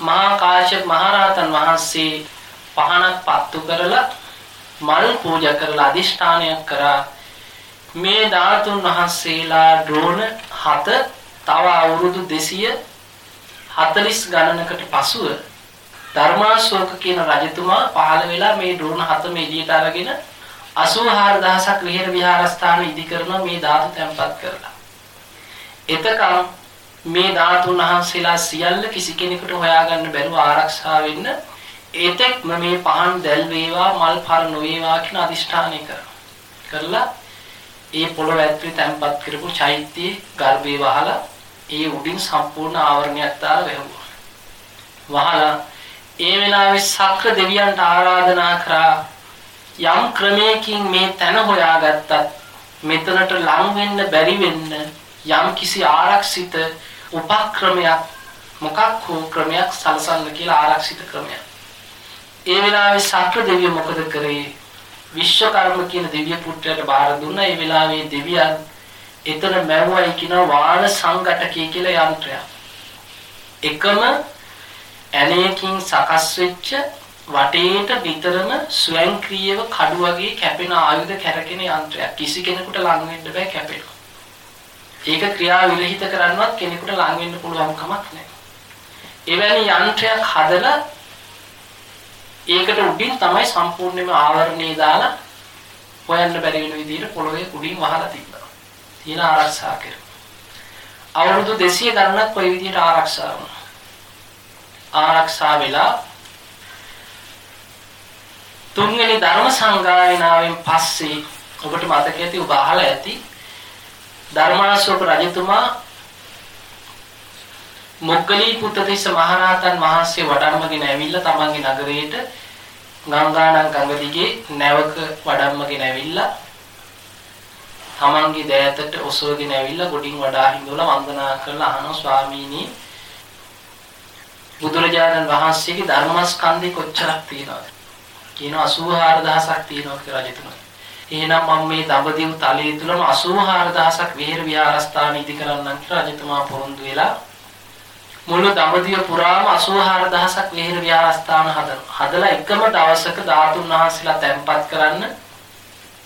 මහා කාශ්‍යප මහරහතන් වහන්සේ පහනක් පත්තු කරලා මල් පූජා කරලා අදිෂ්ඨානයක් කරා මේ ධාතුන් වහන්සේලා ඩ්‍රෝන හත තව අවුරුදු 240 ගණනකට පසුව ධර්මාශෝක කියන රජතුමා පහළ වෙලා මේ ඩ්‍රෝන හතම එළියට අරගෙන 84000ක් විහෙර විහාරස්ථාන ඉදි කරන මේ ධාතු තැන්පත් කරලා. එතකම් මේ ධාතුන් වහන්සේලා සියල්ල කිසි කෙනෙකුට හොයාගන්න බැරුව ආරක්ෂා වෙන්න ඒතෙක් මේ පහන් දැල් වේවා මල් පර නොවේවා කියන අදිෂ්ඨානය කරනවා. කරලා ඒ පොළොව ඇතුලේ තැන්පත් කරපු චෛත්‍යයේ ගර්භේ වහලා ඒ උඩින් සම්පූර්ණ ආවරණයක් දාලා වැහුවා. වහලා ඒ වෙලාවේ සක්‍ර දෙවියන්ට ආරාධනා කරා යම් ක්‍රමයකින් මේ තැන හොයාගත්තත් මෙතනට ලං වෙන්න බැරි වෙන්න යම් කිසි ආරක්ෂිත උපක්‍රමයක් මොකක් හෝ ක්‍රමයක් සලසන්න කියලා ආරක්ෂිත ක්‍රමයක්. ඒ වෙලාවේ සක්‍ර දෙවිය මොකද කරේ? විශ්වකර්ම කියන දිව්‍ය පුත්‍රයාට බාර දුන්නා. ඒ වෙලාවේ දෙවියන් එතන මැව්වයි කියන වාන සංඝටකය කියලා යන්ත්‍රයක්. එකම ඇණයකින් සකස් වෙච්ච වටේට නිතරම ස්වයංක්‍රීයව කඩු වගේ කැපෙන ආයුධ කැරකෙන යන්ත්‍රයක්. කිසි කෙනෙකුට ලං වෙන්න බෑ කැපෙනවා. ඒක ක්‍රියා විරහිත කරන්නවත් කෙනෙකුට ලං වෙන්න පුළුවන් කමක් නැහැ. එවැනි යන්ත්‍රයක් හදලා ඒකට උඩින් තමයි සම්පූර්ණයෙන්ම ආවරණය දාලා හොයන්න බැරි වෙන විදිහට පොළොවේ උඩින් වහලා තිබ්බා. තියෙන ආරක්ෂා කර. අවුරුදු 200 ගණනක් ওই විදිහට ආරක්ෂා වුණා. ආරක්ෂා වෙලා තුන්වෙනි ධර්ම සංගායනාවෙන් පස්සේ ඔබට මතක ඇති ඔබ අහලා ඇති ධර්මාශෝක රජතුමා මොග්ගලී පුත්තිස්ස මහරහතන් වහන්සේ වඩම්මගෙන ඇවිල්ලා තමන්ගේ නගරයට ගංගානම් ගඟ දිගේ නැවක වඩම්මගෙන ඇවිල්ලා තමන්ගේ දෑතට ඔසවගෙන ඇවිල්ලා ගොඩින් වඩා හිඳවලා වන්දනා කරලා අහනවා ස්වාමීනි. බුදුරජාණන් වහන්සේගේ ධර්මස්කන්ධේ කොච්චරක් තියෙනවද? කියනවා 84000ක් තියෙනවා කියලා රජතුමා. එහෙනම් මම මේ දඹදිව තලයේ තුලම 84000ක් විහෙර විහාරස්ථාන ඉදි කරන්නම් කියලා රජතුමා පොරොන්දු වෙලා මුළු දඹදිව පුරාම 84000ක් විහෙර විහාරස්ථාන හදනවා. හදලා එකම දවසක ධාතුන් වහන්සේලා තැන්පත් කරන්න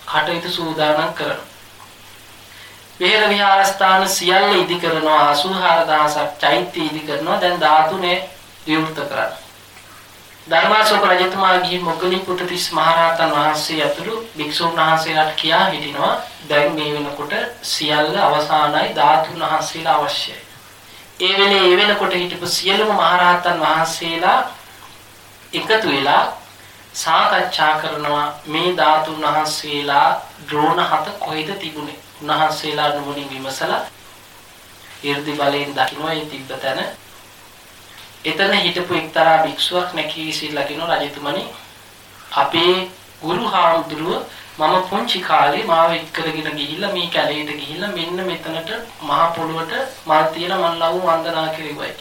කටයුතු සූදානම් කරනවා. විහෙර විහාරස්ථාන සියල්ල ඉදි කරනවා 84000ක් චෛත්‍ය ඉදි කරනවා. දැන් ධාතුනේ විවෘත කරා. ධර්මාශෝක රජතුමා ගිහි මොග්ගලින් පුත්තිස් මහරහතන් වහන්සේ ඇතුළු භික්ෂුන් වහන්සේලාට කියා හිටිනවා දැන් මේ වෙනකොට සියල්ල අවසానයි ධාතුන් වහන්සේලා අවශ්‍යයි. ඒ වෙලේ ඒ වෙනකොට හිටපු සියලුම මහරහතන් වහන්සේලා එකතු වෙලා සාකච්ඡා කරනවා මේ ධාතුන් වහන්සේලා ද්‍රෝණ හත කොහෙද තිබුණේ? උන්වහන්සේලා නුවණින් විමසලා 이르දි බලයෙන් දකින්න ඒ තිබ්බ තැන එතන හිටපු එක්තරා භික්ෂුවක් නැකී සිල්ලා කියන රජතුමනි අපේ ගුරු හාමුදුරුව මම පුංචි කාලේ මාව ඉක්කරගෙන ගිහිල්ලා මේ කැලේට ගිහිල්ලා මෙන්න මෙතනට මහා පොළොවට මල් තියලා මන් ලව් වන්දනා කෙරුවයි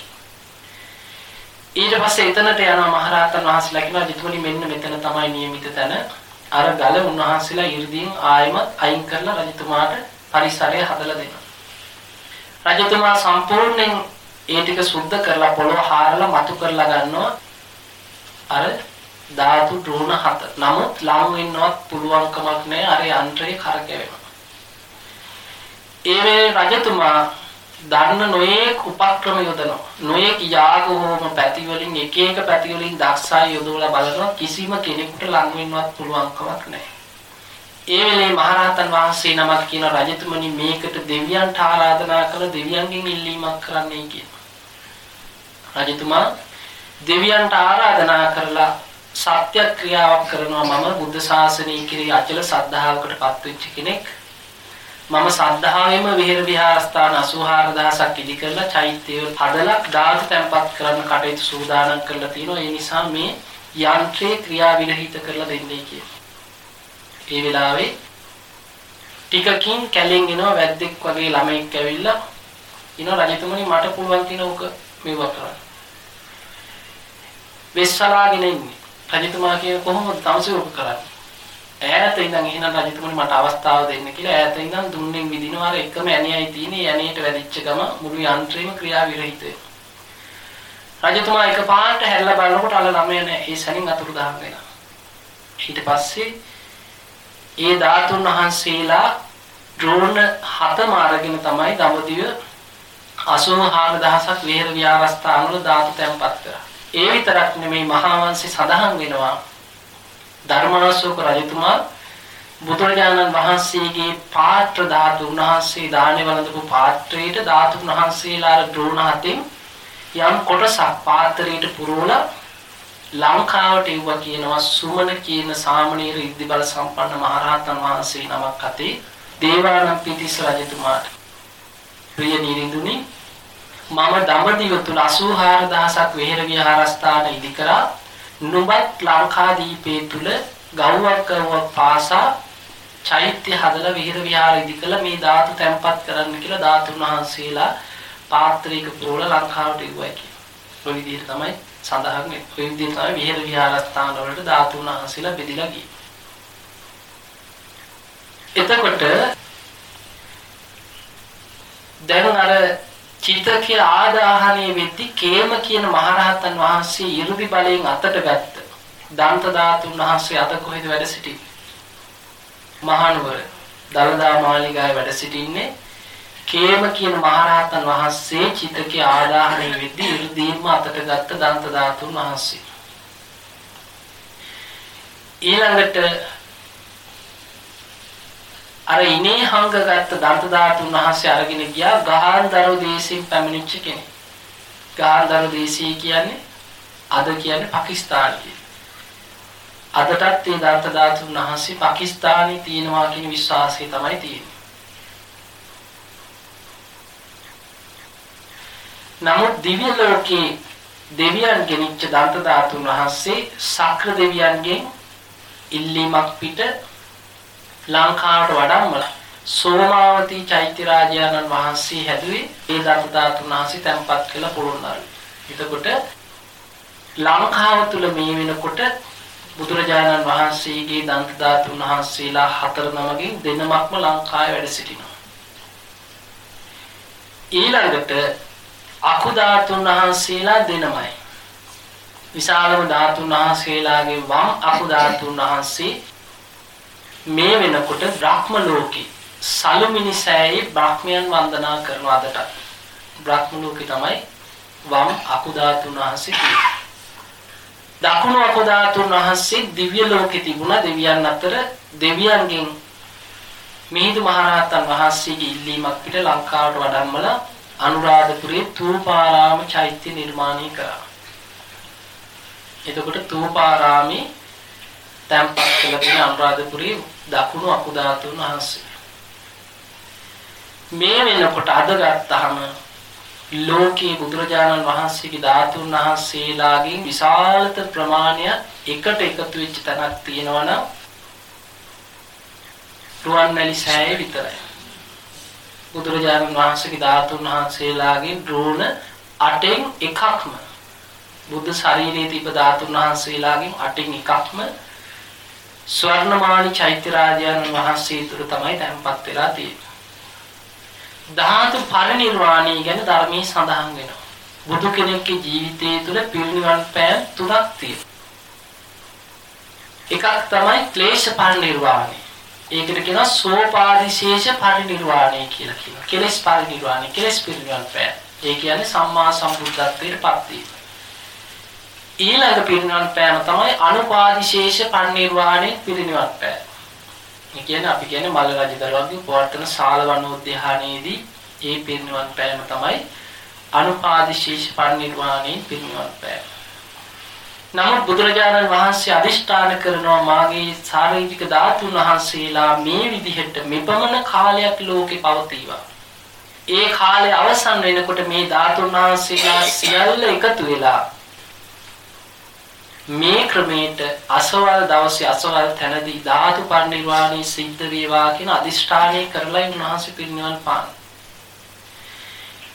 ඊට පස්සේ එතනට යන මහරහතන් වහන්සේලා කියනවා "ජිතුමනි මෙන්න මෙතන තමයි નિયમિત තැන." අර ගල උන්වහන්සේලා 이르දීන් ආයමත් අයින් කරලා රජතුමාට පරිසරය හදලා දෙනවා. රජතුමා සම්පූර්ණයෙන් ඒ ටික සුද්ධ කරලා පොළොව හාරලා මතු කරලා ගන්නවා අර ධාතු ඩ්‍රෝන හත. නමුත් ලං වෙන්නවත් පුළුවන්කමක් නැහැ අර යන්ත්‍රේ කරකැවෙනවා. ඒ වෙලේ රජතුමා දන්න නොයේක් උපක්‍රම යොදනවා. නොයේක් යාග හෝම පැති වලින් එක එක පැති වලින් දක්ෂයි යොදවලා බලනවා කිසිම කෙනෙකුට ලං වෙන්නවත් පුළුවන්කමක් නැහැ. ඒ වෙලේ මහරහතන් වහන්සේ නමක් කියන රජතුමනි මේකට දෙවියන්ට ආරාධනා කර දෙවියන්ගෙන් ඉල්ලීමක් කරන්නයි කියන. රජතුමා දෙවියන්ට ආරාධනා කරලා සත්‍ය ක්‍රියාවක් කරනවා මම බුද්ධ ශාසනය කිරී අචල සද්ධාවකටපත් වෙච්ච කෙනෙක්. මම සද්ධාවෙම විහෙර විහාරස්ථාන 84000ක් ඉදි කරලා චෛත්‍යය හදලා ධාතු තැන්පත් කරන්න කටයුතු සූදානම් කරලා තිනවා ඒ නිසා මේ යන්ත්‍රේ ක්‍රියා විරහිත කරලා දෙන්නේ කියලා. ඒ වෙලාවේ ටිකකින් කැලෙන් එනවා වැද්දෙක් වගේ ළමෙක් ඇවිල්ලා ඉනෝ රජතුමනි මට පුළුවන් කියන උක මේවා කරන්න. වෙස්සලාගෙන ඉන්නේ. රජතුමා කියන කොහොමද තමසේ ඔබ කරන්නේ? ඈත ඉඳන් එහෙනම් රජතුමනි මට අවස්ථාව දෙන්න කියලා ඈත ඉඳන් දුන්නෙන් විදිනවා අර එකම ඇණියයි තියෙන්නේ ඇණියට වැදිච්ච ගම මුළු යන්ත්‍රෙම ක්‍රියා විරහිත රජතුමා එකපාරට හැරිලා බලනකොට අර ළමයා නෑ ඒ සැනින් අතුරු දහන් වෙනවා. ඊට පස්සේ ඒ ධාතුන් වහන්සේලා ඩ්‍රෝන් හතම අරගෙන තමයි දඹදිව 84000ක් විහෙර විහාරස්ථාන වල ධාතු තැන්පත් කරා. ඒ විතරක් නෙමෙයි මහා වංශේ සඳහන් වෙනවා ධර්මාශෝක රජතුමා බුදුරජාණන් වහන්සේගේ පාත්‍ර ධාතු උන්වහන්සේ දානේ වළඳපු පාත්‍රයට ධාතු උන්වහන්සේලා ද්‍රෝණ හතෙන් යම් කොටසක් පාත්‍රයට පුරවලා ලංකාවට එව්වා කියනවා සුමන කියන සාමණේර ඉද්ධි බල සම්පන්න මහරහතන් වහන්සේ නමක් අතේ දේවානම්පියතිස්ස රජතුමාට ප්‍රිය නිරිඳුනි මම දඹදිව තුල 84000ක් වෙහෙර විහාරස්ථාන ඉදි කරා නුඹත් ලංකාදීපේ තුල ගව්වක් ගව්වක් පාසා චෛත්‍ය හදලා විහෙර විහාර ඉදි කළා මේ ධාතු තැන්පත් කරන්න කියලා ධාතුන් වහන්සේලා පාත්‍රික පුරවල ලංකාවට ඉවුවයි කියලා. ඔය විදිහට තමයි සඳහන් වෙන්නේ. ඔය විදිහට තමයි විහෙර විහාරස්ථාන වලට ධාතුන් වහන්සේලා බෙදලා ගියේ. එතකොට දැනුන අර චිත කියන ආදාහණය වෙද්දි කේම කියන මහරහතන් වහන්සේ 이르දි බලයෙන් අතට වැත්ත. දන්ත ධාතුන් වහන්සේ අත කොහෙද වැඩ සිටින්නේ? මහනුවර දලදා මාලිගාවේ වැඩ සිටින්නේ කේම කියන මහරහතන් වහන්සේ චිතකේ ආදාහණය වෙද්දී 이르දීම අතට ගත්ත දන්ත ධාතුන් වහන්සේ. ඊළඟට අර ඉනේ හංගගත්ත දන්ත ධාතුන් වහන්සේ අරගෙන ගියා ගාන්ධාර දේශයෙන් පැමිණිච්ච කෙනෙක්. ගාන්ධාර දේශය කියන්නේ අද කියන්නේ පාකිස්තානයේ. අදටත් මේ දන්ත ධාතුන් වහන්සේ පාකිස්තානයේ තියෙනවා කියන විශ්වාසය තමයි තියෙන්නේ. නමුත් දිව්‍ය ලෝකේ දෙවියන් ගෙනිච්ච දන්ත ධාතුන් වහන්සේ සක්‍ර දෙවියන්ගෙන් ඉල්ලීමක් පිට ලංකාවට වඩම්මලා සෝමාවතී චෛත්‍ය රාජානන් වහන්සේ හැදුවේ ඒ දන්ත ධාතුන් වහන්සේ තැන්පත් කළ පොළොන්නරු. එතකොට ලංකාව තුල මේ වෙනකොට බුදුරජාණන් වහන්සේගේ දන්ත ධාතුන් වහන්සේලා හතර නමකින් දෙනමක්ම ලංකාවේ වැඩ සිටිනවා. ඊළඟට අකු ධාතුන් වහන්සේලා දෙනමයි. විශාලම ධාතුන් වහන්සේලාගේ වම් අකු ධාතුන් වහන්සේ මේ වෙනකොට බ්‍රහ්ම ලෝකේ සලුමිනිසෑයේ බ්‍රහ්මයන් වන්දනා කරන අදට බ්‍රහ්ම ලෝකේ තමයි වම් අකු ධාතුන් වහන්සේ තියෙන්නේ. දකුණු අකු ධාතුන් වහන්සේ දිව්‍ය ලෝකේ තිබුණා දෙවියන් අතර දෙවියන්ගෙන් මිහිඳු මහරහතන් වහන්සේගේ ඉල්ලීමක් පිට ලංකාවට වඩම්මලා අනුරාධපුරයේ තූපාරාම චෛත්‍ය නිර්මාණය කරා. එතකොට තූපාරාමේ තැන්පත් කළ තියෙන අනුරාධපුරයේ දකුණු අකුධාතුන් වහන්සේ. මේ වෙනකොට අද ගත්තාම ලෝකයේ බුදුරජාණන් වහන්සේගේ ධාතුන් වහන්සේලාගෙන් විශාලත ප්‍රමාණයක් එකට එකතු වෙච්ච තැනක් තියෙනවා නම් රුවන්වැලි සෑය විතරයි. බුදුරජාණන් වහන්සේගේ ධාතුන් වහන්සේලාගේ ද්‍රෝණ 8න් එකක්ම බුද්ධ ශරීරයේ තිබ ධාතුන් වහන්සේලාගෙන් 8න් එකක්ම ස්වර්ණමාලි චෛත්‍ය රාජයන් වහන්සේ තුර තමයි තැන්පත් වෙලා තියෙන්නේ. ධාතු පරිනිර්වාණය ගැන ධර්මයේ සඳහන් වෙනවා. බුදු කෙනෙක්ගේ ජීවිතය තුළ පිරිනිවන් පෑම් තුනක් තියෙනවා. එකක් තමයි ක්ලේශ පරිනිර්වාණය. ඒකට කියනවා සෝපාදිශේෂ පරිනිර්වාණය කියලා කියනවා. කෙලෙස් පරිනිර්වාණය, කෙලෙස් පිරිනිවන් පෑ. ඒ කියන්නේ සම්මා සම්බුද්ධත්වයට පත් වීම. ඊළඟ පිරිනිවන් පෑම තමයි අනුපාදිශේෂ පරිනිර්වාණය පිරිනිවන් පෑ. ඒ කියන්නේ අපි කියන්නේ මල්ල රජදරුවන්ගේ පවර්තන ශාලවනෝද්‍යානයේදී ඒ පිරිනිවන් පෑම තමයි අනුපාදිශේෂ පරිනිර්වාණය පිරිනිවන් පෑම. නමුත් බුදුරජාණන් වහන්සේ අදිෂ්ඨාන කරනවා මාගේ ශාරීරික ධාතුන් වහන්සේලා මේ විදිහට මෙපමණ කාලයක් ලෝකේ පවතිවා. ඒ කාලය අවසන් වෙනකොට මේ ධාතුන් වහන්සේලා සියල්ල එකතු වෙලා මේ ක්‍රමයට අසවල් දවසේ අසවල් තැනදී ධාතු පරිනිර්වාණය සිද්ධ වේවා කියන අදිෂ්ඨානය කරලා උන්වහන්සේ පිරිනිවන් පාන.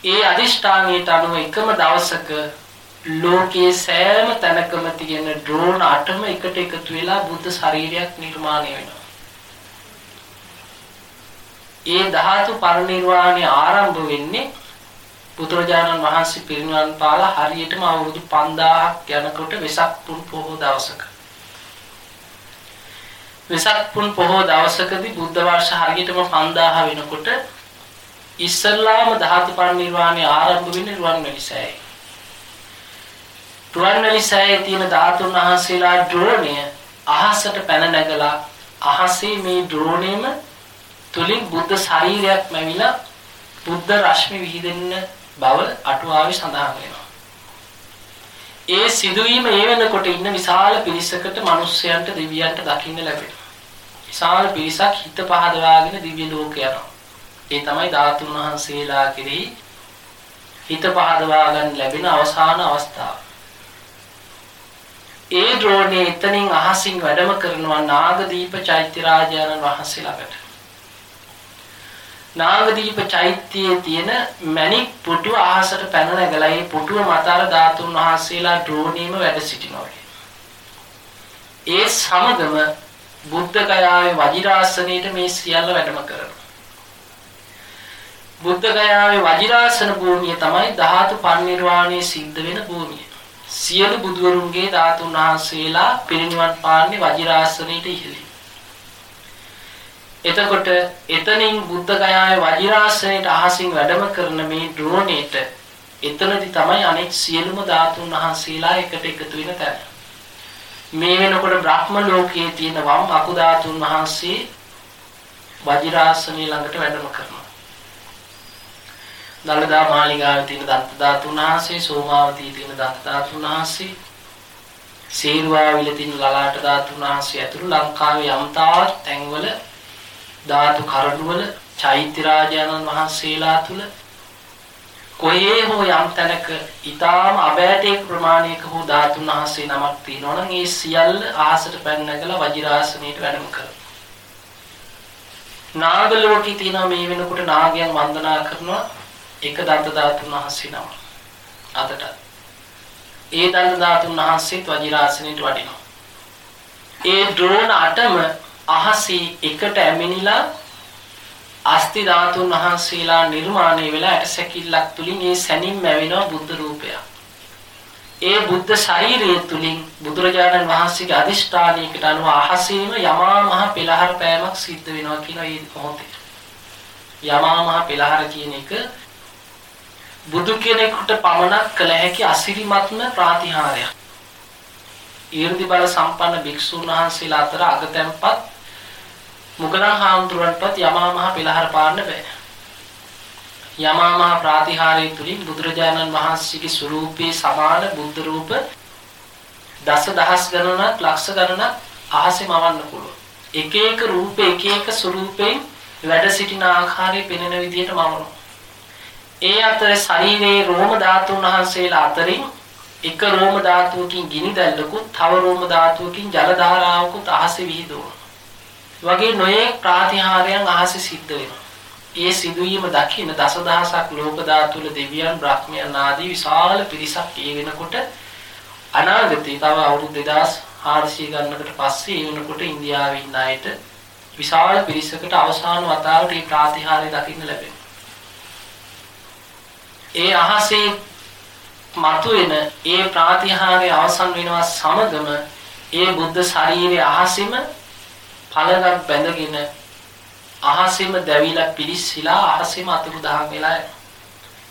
ඒ අදිෂ්ඨානයට අනුව එකම දවසක ලෝකයේ සෑම තැනකම තියෙන ඩ්‍රෝන් අටම එකට එකතු වෙලා බුද්ධ ශරීරයක් නිර්මාණය වෙනවා. ඒ ධාතු පරිනිර්වාණය ආරම්භ වෙන්නේ බුදුරජාණන් වහන්සේ පිරිනිවන් පාලා හරියටම අවුරුදු 5000ක් යනකොට වෙසක් පුන් පොහොව දවසක. වෙසක් පුන් පොහොව දවසකදී බුද්ධ වර්ෂ හරියටම 5000 වෙනකොට ඉස්සල්ලාම ධාතු පරිනිර්වාණය ආරම්භ වෙන්නේ රුවන්වැලි සෑයේ. රුවන්වැලි සෑයේ තියෙන ධාතුන් වහන්සේලා ඩ්‍රෝනය අහසට පැන නැගලා අහසේ මේ ඩ්‍රෝනේම තුලින් බුද්ධ ශරීරයක් මැවිලා බුද්ධ රශ්මි විහිදෙන්න බව අටුවාවේ සඳහන් වෙනවා. ඒ සිදුවීම ඒ වෙනකොට ඉන්න විශාල පිරිසකට මිනිස්යන්ට දෙවියන්ට දකින්න ලැබෙනවා. විශාල පිරිසක් හිත පහදවාගෙන දිව්‍ය ලෝක යනවා. ඒ තමයි ධාතුන් වහන්සේලා කෙරෙහි හිත පහදවා ගන්න ලැබෙන අවසාන අවස්ථාව. ඒ ඩ්‍රෝනේ එතනින් අහසින් වැඩම කරනවා නාගදීප චෛත්‍ය රාජානන් වහන්සේ ළඟට. නාගදීප චෛත්‍යයේ තියෙන මණික් පුටුව අහසට පැන නැගලා ඒ පුටුව මත අර ධාතුන් වහන්සේලා ඩ්‍රෝනේම වැඩ සිටිනවා. ඒ සමගම බුද්ධ ගයාවේ වජිරාසනයේට මේ සියල්ල වැඩම කරනවා. බුද්ධ ගයාවේ වජිරාසන භූමිය තමයි ධාතු පරිනිර්වාණය සිද්ධ වෙන භූමිය. සියලු බුදුවරුන්ගේ ධාතුන් වහන්සේලා පිරිනිවන් පාන්නේ වජිරාසනයේට ඉහළින්. එතකොට එතනින් බුද්ධ ගයාවේ වජිරාසනයේට අහසින් වැඩම කරන මේ ඩ්‍රෝනේට එතනදි තමයි අනෙක් සියලුම ධාතුන් වහන්සේලා එකට එකතු වෙන තැන. මේ වෙනකොට බ්‍රහ්ම ලෝකයේ තියෙන වම් අකු ධාතුන් වහන්සේ වජිරාසනය ළඟට වැඩම කරනවා. දලදා මාලිගාවේ තියෙන දත්ත ධාතුන් වහන්සේ සෝමාවතී තියෙන දත්ත ධාතුන් වහන්සේ සීරුවාවිල තියෙන ලලාට ධාතුන් වහන්සේ ඇතුළු ලංකාවේ යම්තාවත් තැන්වල ධාතු කරඬුවල චෛත්‍ය රාජානන් වහන්සේලා තුල කොහේ හෝ යම් තැනක ඊටාම අබෑටේක ප්‍රමාණයක හෝ ධාතුන් වහන්සේ නමක් තියෙනවා නම් ඒ සියල්ල ආසට පැන නැගලා වජිරාසනයට වැඩම කරනවා. නාග ලෝකේ තියෙන මේ වෙනකොට නාගයන් වන්දනා කරනවා එක දන්ත ධාතුන් වහන්සේ නම. අදට. ඒ දන්ත ධාතුන් වහන්සේත් වජිරාසනයට වඩිනවා. ඒ ඩ්‍රෝන අටම අහසේ එකට ඇමිනිලා අස්ති ධාතුන් වහන්සේලා නිර්මාණය වෙලා ඇටසැකිල්ලක් තුලින් ඒ සැනින් මැවෙන බුද්ධ රූපයක්. ඒ බුද්ධ ශරීරය තුලින් බුදුරජාණන් වහන්සේගේ අදිෂ්ඨානයකට අනුව අහසේම යමා මහ පෙළහර පෑමක් සිද්ධ වෙනවා කියන ඒ මොහොතේ. යමා මහ පෙළහර කියන එක බුදු කෙනෙකුට පමණක් කළ හැකි අසිරිමත්ම ප්‍රාතිහාරයක්. ඊර්දි බල සම්පන්න භික්ෂුන් වහන්සේලා අතර අගතැන්පත් මුගලන් හාමුදුරන්ටත් යමා මහ පෙළහර පාන්න බෑ. යමා මහ ප්‍රාතිහාරය තුලින් බුදුරජාණන් වහන්සේගේ ස්වරූපේ සමාන බුද්ධ රූප දස දහස් ගණනක් ලක්ෂ ගණනක් අහසේ මවන්න පුළුවන්. එක එක රූපේ එක එක ස්වරූපයෙන් වැඩ සිටින ආකාරය පෙනෙන විදිහට මවනවා. ඒ අතර ශරීරයේ රෝම ධාතුන් වහන්සේලා අතරින් එක රෝම ධාතුවකින් ගිනි දැල්ලකුත් තව රෝම ධාතුවකින් ජල ධාරාවකුත් අහසේ විහිදුවනවා. වගේ නොයෙක් ප්‍රාතිහාරයන් අහසේ සිද්ධ වෙනවා. ඒ සිදුවීම දකින දසදහසක් ලෝක ධාතුල දෙවියන් බ්‍රහ්මයන් ආදී විශාල පිරිසක් ඒ වෙනකොට අනාගතේ තව අවුරුදු 2400 ගන්නකට පස්සේ ඒ වෙනකොට ඉන්දියාවේ ඉන්න අයට විශාල පිරිසකට අවසාන වතාවට මේ ප්‍රාතිහාර්ය දකින්න ලැබෙනවා. ඒ අහසේ මතුවෙන ඒ ප්‍රාතිහාර්ය අවසන් වෙනවා සමගම ඒ බුද්ධ ශරීරයේ අහසෙම පළලක් බැඳගෙන අහසෙම දැවිලා පිලිස්සලා අහසෙම අතුරු දහන් වෙලා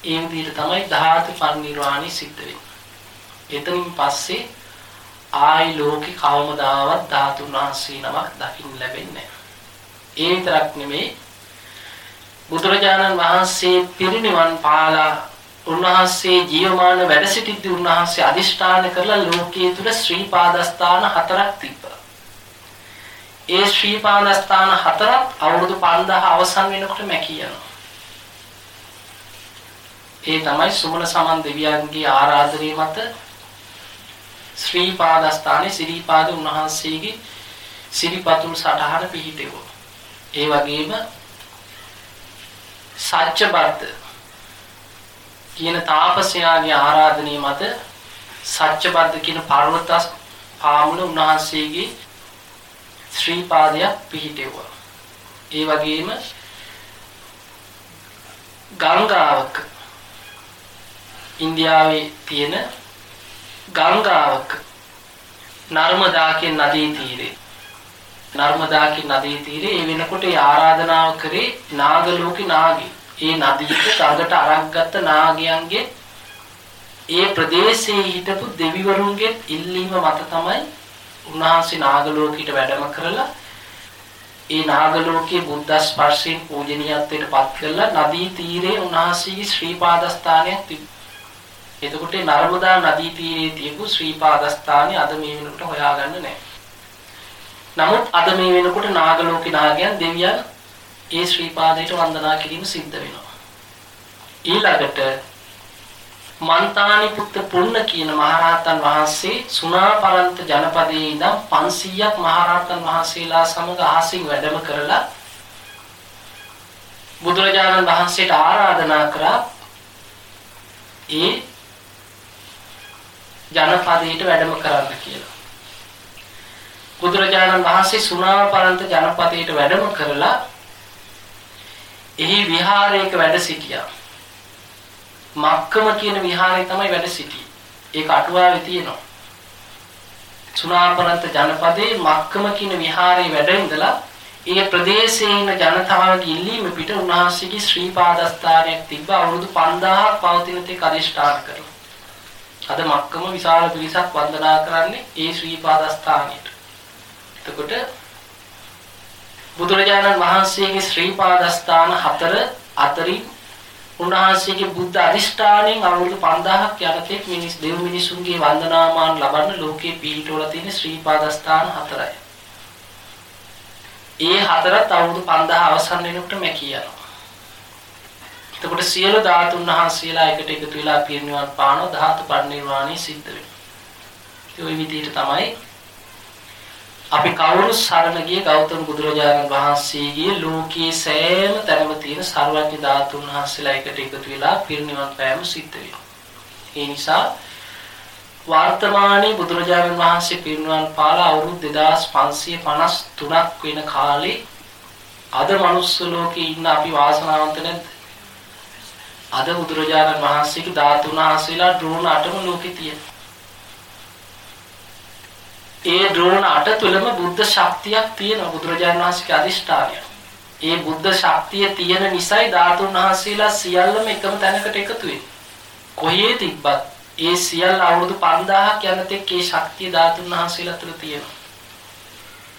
ඒ විදිහට තමයි ධාතු පරිනිර්වාණය සිද්ධ වෙන්නේ. එතනින් පස්සේ ආයි ලෝකේ කවමදාවත් ධාතුන් වහන්සේ නමක් දකින්න ලැබෙන්නේ ඒ විතරක් නෙමෙයි බුදුරජාණන් වහන්සේ පිරිනිවන් පාලා උන්වහන්සේ ජීවමාන වැඩ සිටිද්දී උන්වහන්සේ අදිෂ්ඨාන කරලා ලෝකයේ තුල ශ්‍රී පාදස්ථාන හතරක් තිබ්බා. ඒ ශ්‍රී පාදස්ථාන හතරත් අවුරුදු 5000 අවසන් වෙනකොට මැකී යනවා. ඒ තමයි සුමන සමන් දෙවියන්ගේ ආරාධනය මත ශ්‍රී පාදස්ථානයේ සිරිපාද උන්වහන්සේගේ සිරිපතුල් සටහන පිහිටෙවුවා. ඒ වගේම සත්‍යබද්ද කියන තාපසයාගේ ආරාධනය මත සත්‍යබද්ද කියන පර්වත පාමුල උන්වහන්සේගේ ශ්‍රී පාදයක් පිහිටෙවුවා. ඒ වගේම ගංගාවක ඉන්දියාවේ තියෙන ගංගාවක නර්මදා කියන නදී තීරේ නර්මදා කියන නදී තීරේ ඒ වෙනකොට ඒ ආරාධනාව කරේ නාගලෝකේ නාගේ. ඒ නදීට ගඟට අරක් ගත්ත නාගයන්ගේ ඒ ප්‍රදේශයේ හිටපු දෙවිවරුන්ගේ ඉල්ලීම මත තමයි උන්වහන්සේ නාගලෝකයට වැඩම කරලා ඒ නාගලෝකයේ බුද්ධ ස්පර්ශයෙන් පූජනීයත්වයට පත් කරලා නදී තීරේ උන්වහන්සේගේ ශ්‍රී පාදස්ථානයක් තිබුණා. එතකොට නර්මදා නදී තීරයේ තියපු ශ්‍රී පාදස්ථානේ අද මේ වෙනකොට හොයාගන්න නැහැ. නමුත් අද මේ වෙනකොට නාගලෝකේ නාගයන් දෙවියන් ඒ ශ්‍රී පාදයට වන්දනා කිරීම සිද්ධ වෙනවා. ඊළඟට මන්තානි පුත්ත පුන්න කියන මහරහතන් වහන්සේ සුණාපරන්ත ජනපදයේ ඉඳන් 500ක් මහරහතන් වහන්සේලා සමග අහසින් වැඩම කරලා බුදුරජාණන් වහන්සේට ආරාධනා කරා ඒ ජනපදයට වැඩම කරන්න කියලා. බුදුරජාණන් වහන්සේ සුණාපරන්ත ජනපදයට වැඩම කරලා එහි විහාරයක වැඩ සිටියා. මක්කම කියන විහාරය තමයි වැඩ සිටියේ. ඒක අටුවාවේ තියෙනවා. සුණාපරන්ත ජනපදයේ මක්කම කියන විහාරයේ වැඩ ඉඳලා ඒ ප්‍රදේශයේ ඉන්න ජනතාවගේ ඉල්ලීම පිට උන්වහන්සේගේ ශ්‍රී පාදස්ථානයක් තිබ්බ අවුරුදු 5000ක් පවතින තේ කදිෂ්ඨාන කරලා. අද මක්කම විශාල පිරිසක් වන්දනා කරන්නේ ඒ ශ්‍රී පාදස්ථානෙට. එතකොට බුදුරජාණන් වහන්සේගේ ශ්‍රී පාදස්ථාන හතර අතරින් උන්වහන්සේගේ බුද්ධ අධිෂ්ඨානයෙන් අවුරුදු 5000ක් යනතෙක් මිනිස් දෙව් මිනිසුන්ගේ වන්දනාමාන ලබන්න ලෝකේ පිහිටවල තියෙන ශ්‍රී පාදස්ථාන හතරයි. ඒ හතරත් අවුරුදු 5000 අවසන් වෙනකොට මැකී යනවා. එතකොට සියලු ධාතුන් වහන්සේලා එකට එකතු වෙලා පිරිනිවන් පානෝ ධාතු පරිනිර්වාණය සිද්ධ වෙනවා. ඒ ওই විදිහට තමයි අපි කවුරු සරණ ගිය ගෞතම බුදුරජාණන් වහන්සේගේ ලෝකයේ සෑම තැනම තියෙන සර්වඥ ධාතුන් වහන්සේලා එකට එකතු වෙලා පිරිනිවන් පෑම සිද්ධ වෙනවා. ඒ නිසා වර්තමානයේ බුදුරජාණන් වහන්සේ පිරිනිවන් පාලා අවුරුදු 2553ක් වෙන කාලේ අද මනුස්ස ලෝකේ ඉන්න අපි වාසනාවන්ත නැද්ද? අද බුදුරජාණන් වහන්සේගේ ධාතුන් වහන්සේලා ඩ්‍රෝන අටම ලෝකේ තියෙනවා. ඒ ඩ්‍රෝන අට තුලම බුද්ධ ශක්තියක් තියෙනවා බුදුරජාණන් වහන්සේගේ අදිෂ්ඨානය. ඒ බුද්ධ ශක්තිය තියෙන නිසායි ධාතුන් වහන්සේලා සියල්ලම එකම තැනකට එකතු වෙන්නේ. කොහේ තිබ්බත් ඒ සියල්ල අවුරුදු 5000ක් යනතෙක් ඒ ශක්තිය ධාතුන් වහන්සේලා තුළ තියෙනවා.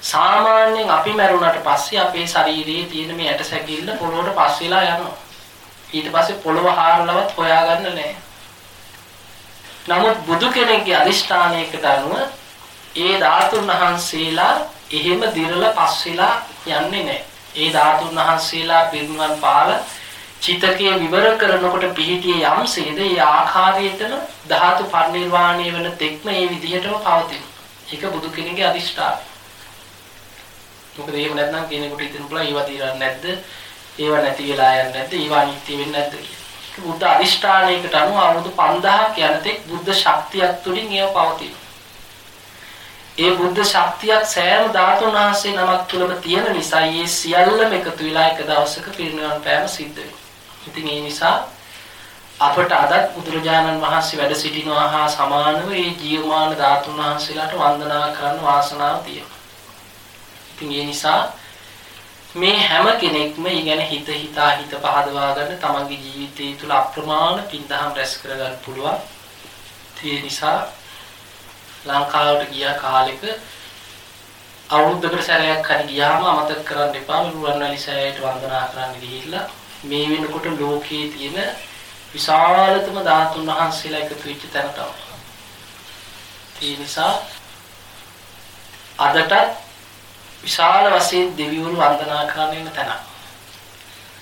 සාමාන්‍යයෙන් අපි මැරුණාට පස්සේ අපේ ශරීරයේ තියෙන මේ ඇට සැකිල්ල පොළොවට පස් වෙලා යනවා. ඊට පස්සේ පොළොව හාරලවත් හොයාගන්න නැහැ. නමුත් බුදු කෙනෙක්ගේ අදිෂ්ඨානයකට අනුව ඒ ධාතුන් වහන්සේලා එහෙම දිරලා පස් වෙලා යන්නේ නැහැ. ඒ ධාතුන් වහන්සේලා පිරිනුවන් පාලා චිතකයේ විවර කරනකොට පිහිටියේ යම්සේද ඒ ආකාරයටම ධාතු පරිනිර්වාණය වෙන තෙක්ම මේ විදිහටම පවතින. ඒක බුදු කෙනෙකුගේ අදිෂ්ඨානය. මොකද එහෙම නැත්නම් කෙනෙකුට හිතෙන්න පුළුවන් ඒවා తీරන්නේ නැද්ද? ඒවා නැති වෙලා යන්නේ නැද්ද? ඒවා අනිත්‍ය වෙන්නේ නැද්ද කියලා. බුද්ධ අදිෂ්ඨානයකට අනුව අවුරුදු 5000ක් යනතෙක් බුද්ධ ශක්තියක් තුලින් ඒව පවතිනවා. ඒ බුද්ධ ශක්තියක් සෑම ධාතුන් වහන්සේ නමක් තුළම තියෙන නිසා මේ සියල්ලම එකතු වෙලා එක දවසක පිරිනිවන් පෑම සිද්ධ වෙනවා. ඉතින් ඒ නිසා අපට අදත් බුදුරජාණන් වහන්සේ වැඩ සිටිනවා හා සමානව මේ ජීවමාන ධාතුන් වහන්සේලාට වන්දනා කරන්න වාසනාව තියෙනවා. ඉතින් ඒ නිසා මේ හැම කෙනෙක්ම ඊගෙන හිත හිතා හිත පහදවා ගන්න තමන්ගේ ජීවිතය තුළ අප්‍රමාණ පින්දහම් රැස් කරගන්න පුළුවන්. ඒ නිසා ලංකාවට ගිය කාලෙක අවුරුද්දකට සැරයක් හරි ගියාම අමතක කරන්න එපා රුවන්වැලි සෑයට වන්දනා කරන්න ගිහිල්ලා මේ වෙනකොට ලෝකයේ තියෙන විශාලතම ධාතුන් වහන්සේලා එකතු වෙච්ච තැන තමයි. ඒ නිසා අදට විශාල වශයෙන් දෙවිවරු වන්දනා කරන්න ඉන්න තැන.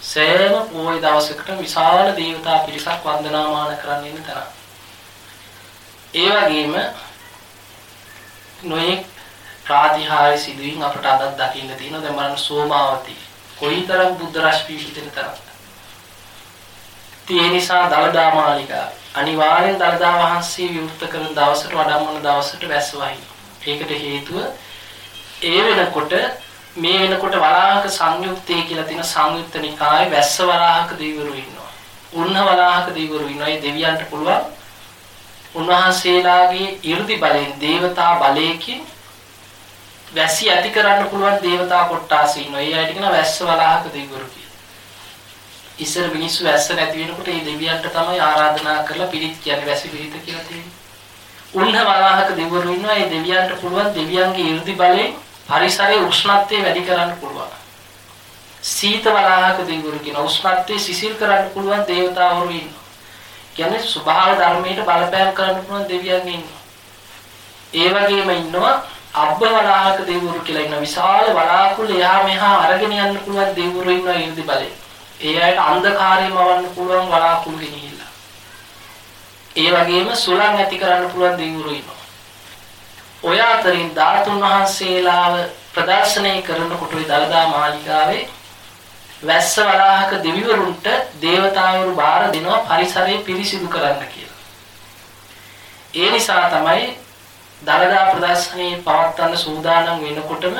සෑම පොයි දවසකට විශාල දේවතා පිරිසක් වන්දනාමාන කරන්න ඉන්න තැන. ඒ වගේම නොයෙක් ප්‍රාතිහාර්ය සිදුවීම් අපට අදත් දකින්න තියෙනවා. දැන් බලන්න සෝමාවතී. කොයිතරම් බුද්ධ රශ්මි හිතෙන තරම්ද. ඒ නිසා දලදා මාලිකා අනිවාර්යෙන් දලදා වහන්සේ විවෘත කරන දවසට වඩම්මන දවසට වැස්ස වහින. ඒකට හේතුව ඒ වෙනකොට මේ වෙනකොට වලාහක සංයුක්තය කියලා තියෙන සංයුක්ත නිකායේ වැස්ස වලාහක දෙවිවරු ඉන්නවා. උන්න වලාහක දෙවිවරු ඉන්නවා. ඒ දෙවියන්ට පුළුවන් උන්වහන්සේලාගේ 이르දි බලෙන් දේවතා බලයකින් වැසි ඇති කරන්න පුළුවන් දේවතා කොට්ටාස ඉන්නවා. ඒ අයට කියන වැස්ස වලාහක දෙවිවරු කියලා. ඉස්සර මිනිස්සු වැස්ස නැති වෙනකොට මේ දෙවියන්ට තමයි ආරාධනා කරලා පිළිත් කියන්නේ වැසි පිළිත් කියලා තියෙන්නේ. උන්න වලාහක දෙවිවරු ඉන්නවා. මේ දෙවියන්ට පුළුවන් දෙවියන්ගේ 이르දි බලෙන් පරිසරයේ උෂ්ණත්වය වැඩි කරන්න පුළුවන්. සීත වලාහක දෙවිවරු කියන උෂ්ණත්වය සිසිල් කරන්න පුළුවන් දේවතාවරු ඉන්නවා. කියන්නේ ස්වභාව ධර්මයට බලපෑම් කරන්න පුළුවන් දෙවියන් ඉන්නවා. ඒ වගේම ඉන්නවා අබ්බවලාහක දෙවිවරු කියලා ඉන්න විශාල වලාකුළු එහා මෙහා අරගෙන යන්න පුළුවන් දෙවිවරු ඉන්නවා 이르දි බලේ. ඒ අයට අන්ධකාරයම වන්න පුළුවන් වලාකුළු ගෙනිහිල්ලා. ඒ වගේම සුළං ඇති කරන්න පුළුවන් දෙවිවරු ඉන්නවා. ඔය අතරින් ධාතුන් වහන්සේලාව ප්‍රදර්ශනය කරනකොට ඒ දලදා මාලිකාවේ වැස්ස වලාහක දෙවිවරුන්ට දේවතාවරු බාර දෙනවා පරිසරය පිරිසිදු කරන්න කියලා. ඒ නිසා තමයි දලදා ප්‍රදර්ශනයේ පවත්වන්න සූදානම් වෙනකොටම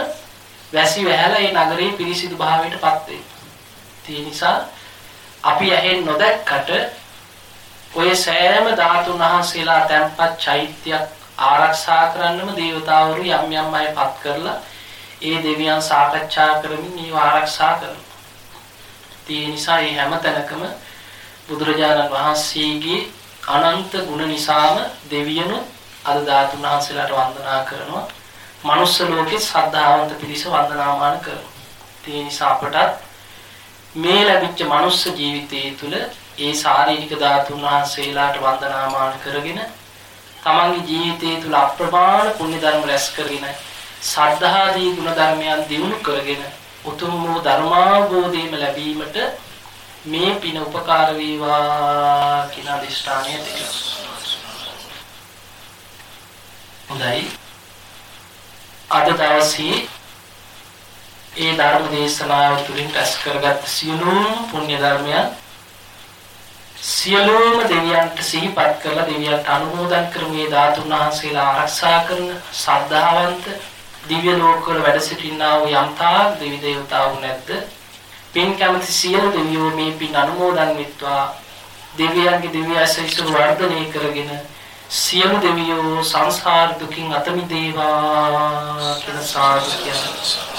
වැසි වැහැලා ඒ නගරේ පිරිසිදු භාවයට පත් වෙනවා. නිසා අපි ඇහෙන් නොදැක්කට ඔය සෑම ධාතුන් වහන්සේලා තැන්පත් චෛත්‍යයක් ආරක්ෂා කරන්නම දේවතාවරු යම් යම් අයපත් කරලා ඒ දෙවියන් සාකච්ඡා කරමින් ඒව ආරක්ෂා කරනවා. ඒ නිසා මේ හැම තැනකම බුදුරජාණන් වහන්සේගේ අනන්ත ගුණ නිසාම දෙවියනුත් අද ධාතුන් වහන්සේලාට වන්දනා කරනවා. මනුස්ස ලෝකේ ශ්‍රද්ධාවන්ත පිරිස වන්දනාමාන කරනවා. ඒ නිසා අපටත් මේ ලැබිච්ච මනුස්ස ජීවිතයේ තුල ඒ ශාරීරික ධාතුන් වහන්සේලාට වන්දනාමාන කරගෙන තමන්ගේ ජීවිතයේ තුල අප්‍රමාණ පුණ්‍ය ධර්ම රැස් කරගෙන සද්ධාදී ගුණ ධර්මයන් දිනු කරගෙන උතුම් වූ ධර්මාභෝධයම ලැබීමට මේ පින උපකාර වේවා කියන අදිෂ්ඨානය තියෙනවා. හොඳයි. අද දවසේ ඒ ධර්ම දේශනාව තුළින් රැස් කරගත් සියලුම පුණ්‍ය ධර්මයන් සියලුම දෙවියන්ට සිහිපත් කරලා දෙවියන්ට අනුමෝදන් කරමු ධාතුන් වහන්සේලා ආරක්ෂා කරන ශ්‍රද්ධාවන්ත දිව්‍ය ලෝකවල වැඩ සිටිනා වූ යම්තා දෙවි දේවතාවු නැද්ද? පින් කැමති සියලු දෙවියෝ මේ පින් අනුමෝදන් වෙත්වා. දෙවියන්ගේ දිව්‍ය ආශිර්වාද වර්ධනය කරගෙන සියලු දෙවියෝ සංසාර දුකින් අත මිදේවා කියලා සාදු කියන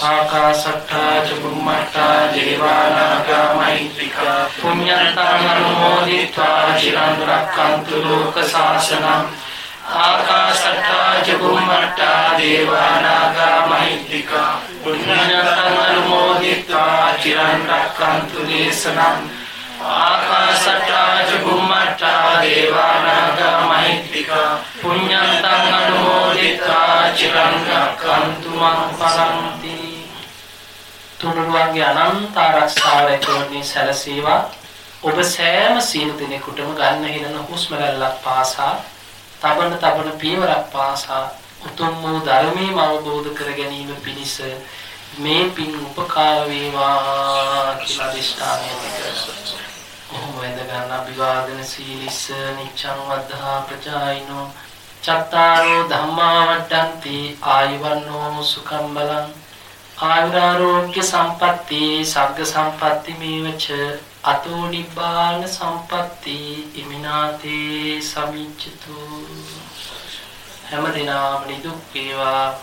ආකාශට්ටා චුම්මට්ටා දේවානාගා මෛත්‍රිකා පුඤ්ඤන්තං අනුමෝදිත්වා චිරන් රක්ඛන්තු ලෝක සාසනං ආකාශට්ටා චුම්මට්ටා දේවානාගා මෛත්‍රිකා පුඤ්ඤන්තං අනුමෝදිත්වා චිරන් රක්ඛන්තු දේශනං ආකාසට්ටා ච බුම්මට්ටා දේවානාගා මහිත්‍තිකා පුඤ්ඤන්තං අනුමෝදිතා චිරං රක්ඛන්තු මං පරන්ති තුනුරුවන්ගේ අනන්ත ආරක්ෂාව ඇතිවන්නේ සැලසීවා. ඔබ සෑම සීල දිනෙකටම ගන්න හිනන හුස්ම රැල්ලක් පාසා තබන තබන පියවරක් පාසා උතුම් වූ ධර්මයේ අවබෝධ කර ගැනීම පිණිස මේ පින් උපකාර වේවා කියලා දිෂ්ඨානය කරගන්නවා ඔහොම වැඳ ගන්න අභිවාදන සීලිස්ස නිච්ඡං වද්ධා ප්‍රජායිනෝ චත්තාරෝ ධම්මා වඩ්ඩಂತಿ ආයුවන්නෝ සුඛම් බලං ආයුරාෝග්‍ය සම්පatti සග්ග සම්පatti මේවච. අතෝ නිබ්බාන සම්පatti ඉමිනාතේ සමිච්ඡතු. හැම දිනම නිදුක් වේවා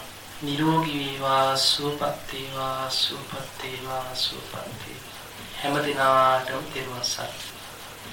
නිරෝගී වේවා සුවපත් වේවා සුවපත් වේවා සුවපත් වේවා. හැම දිනාටම තෙරුවන් සරණයි.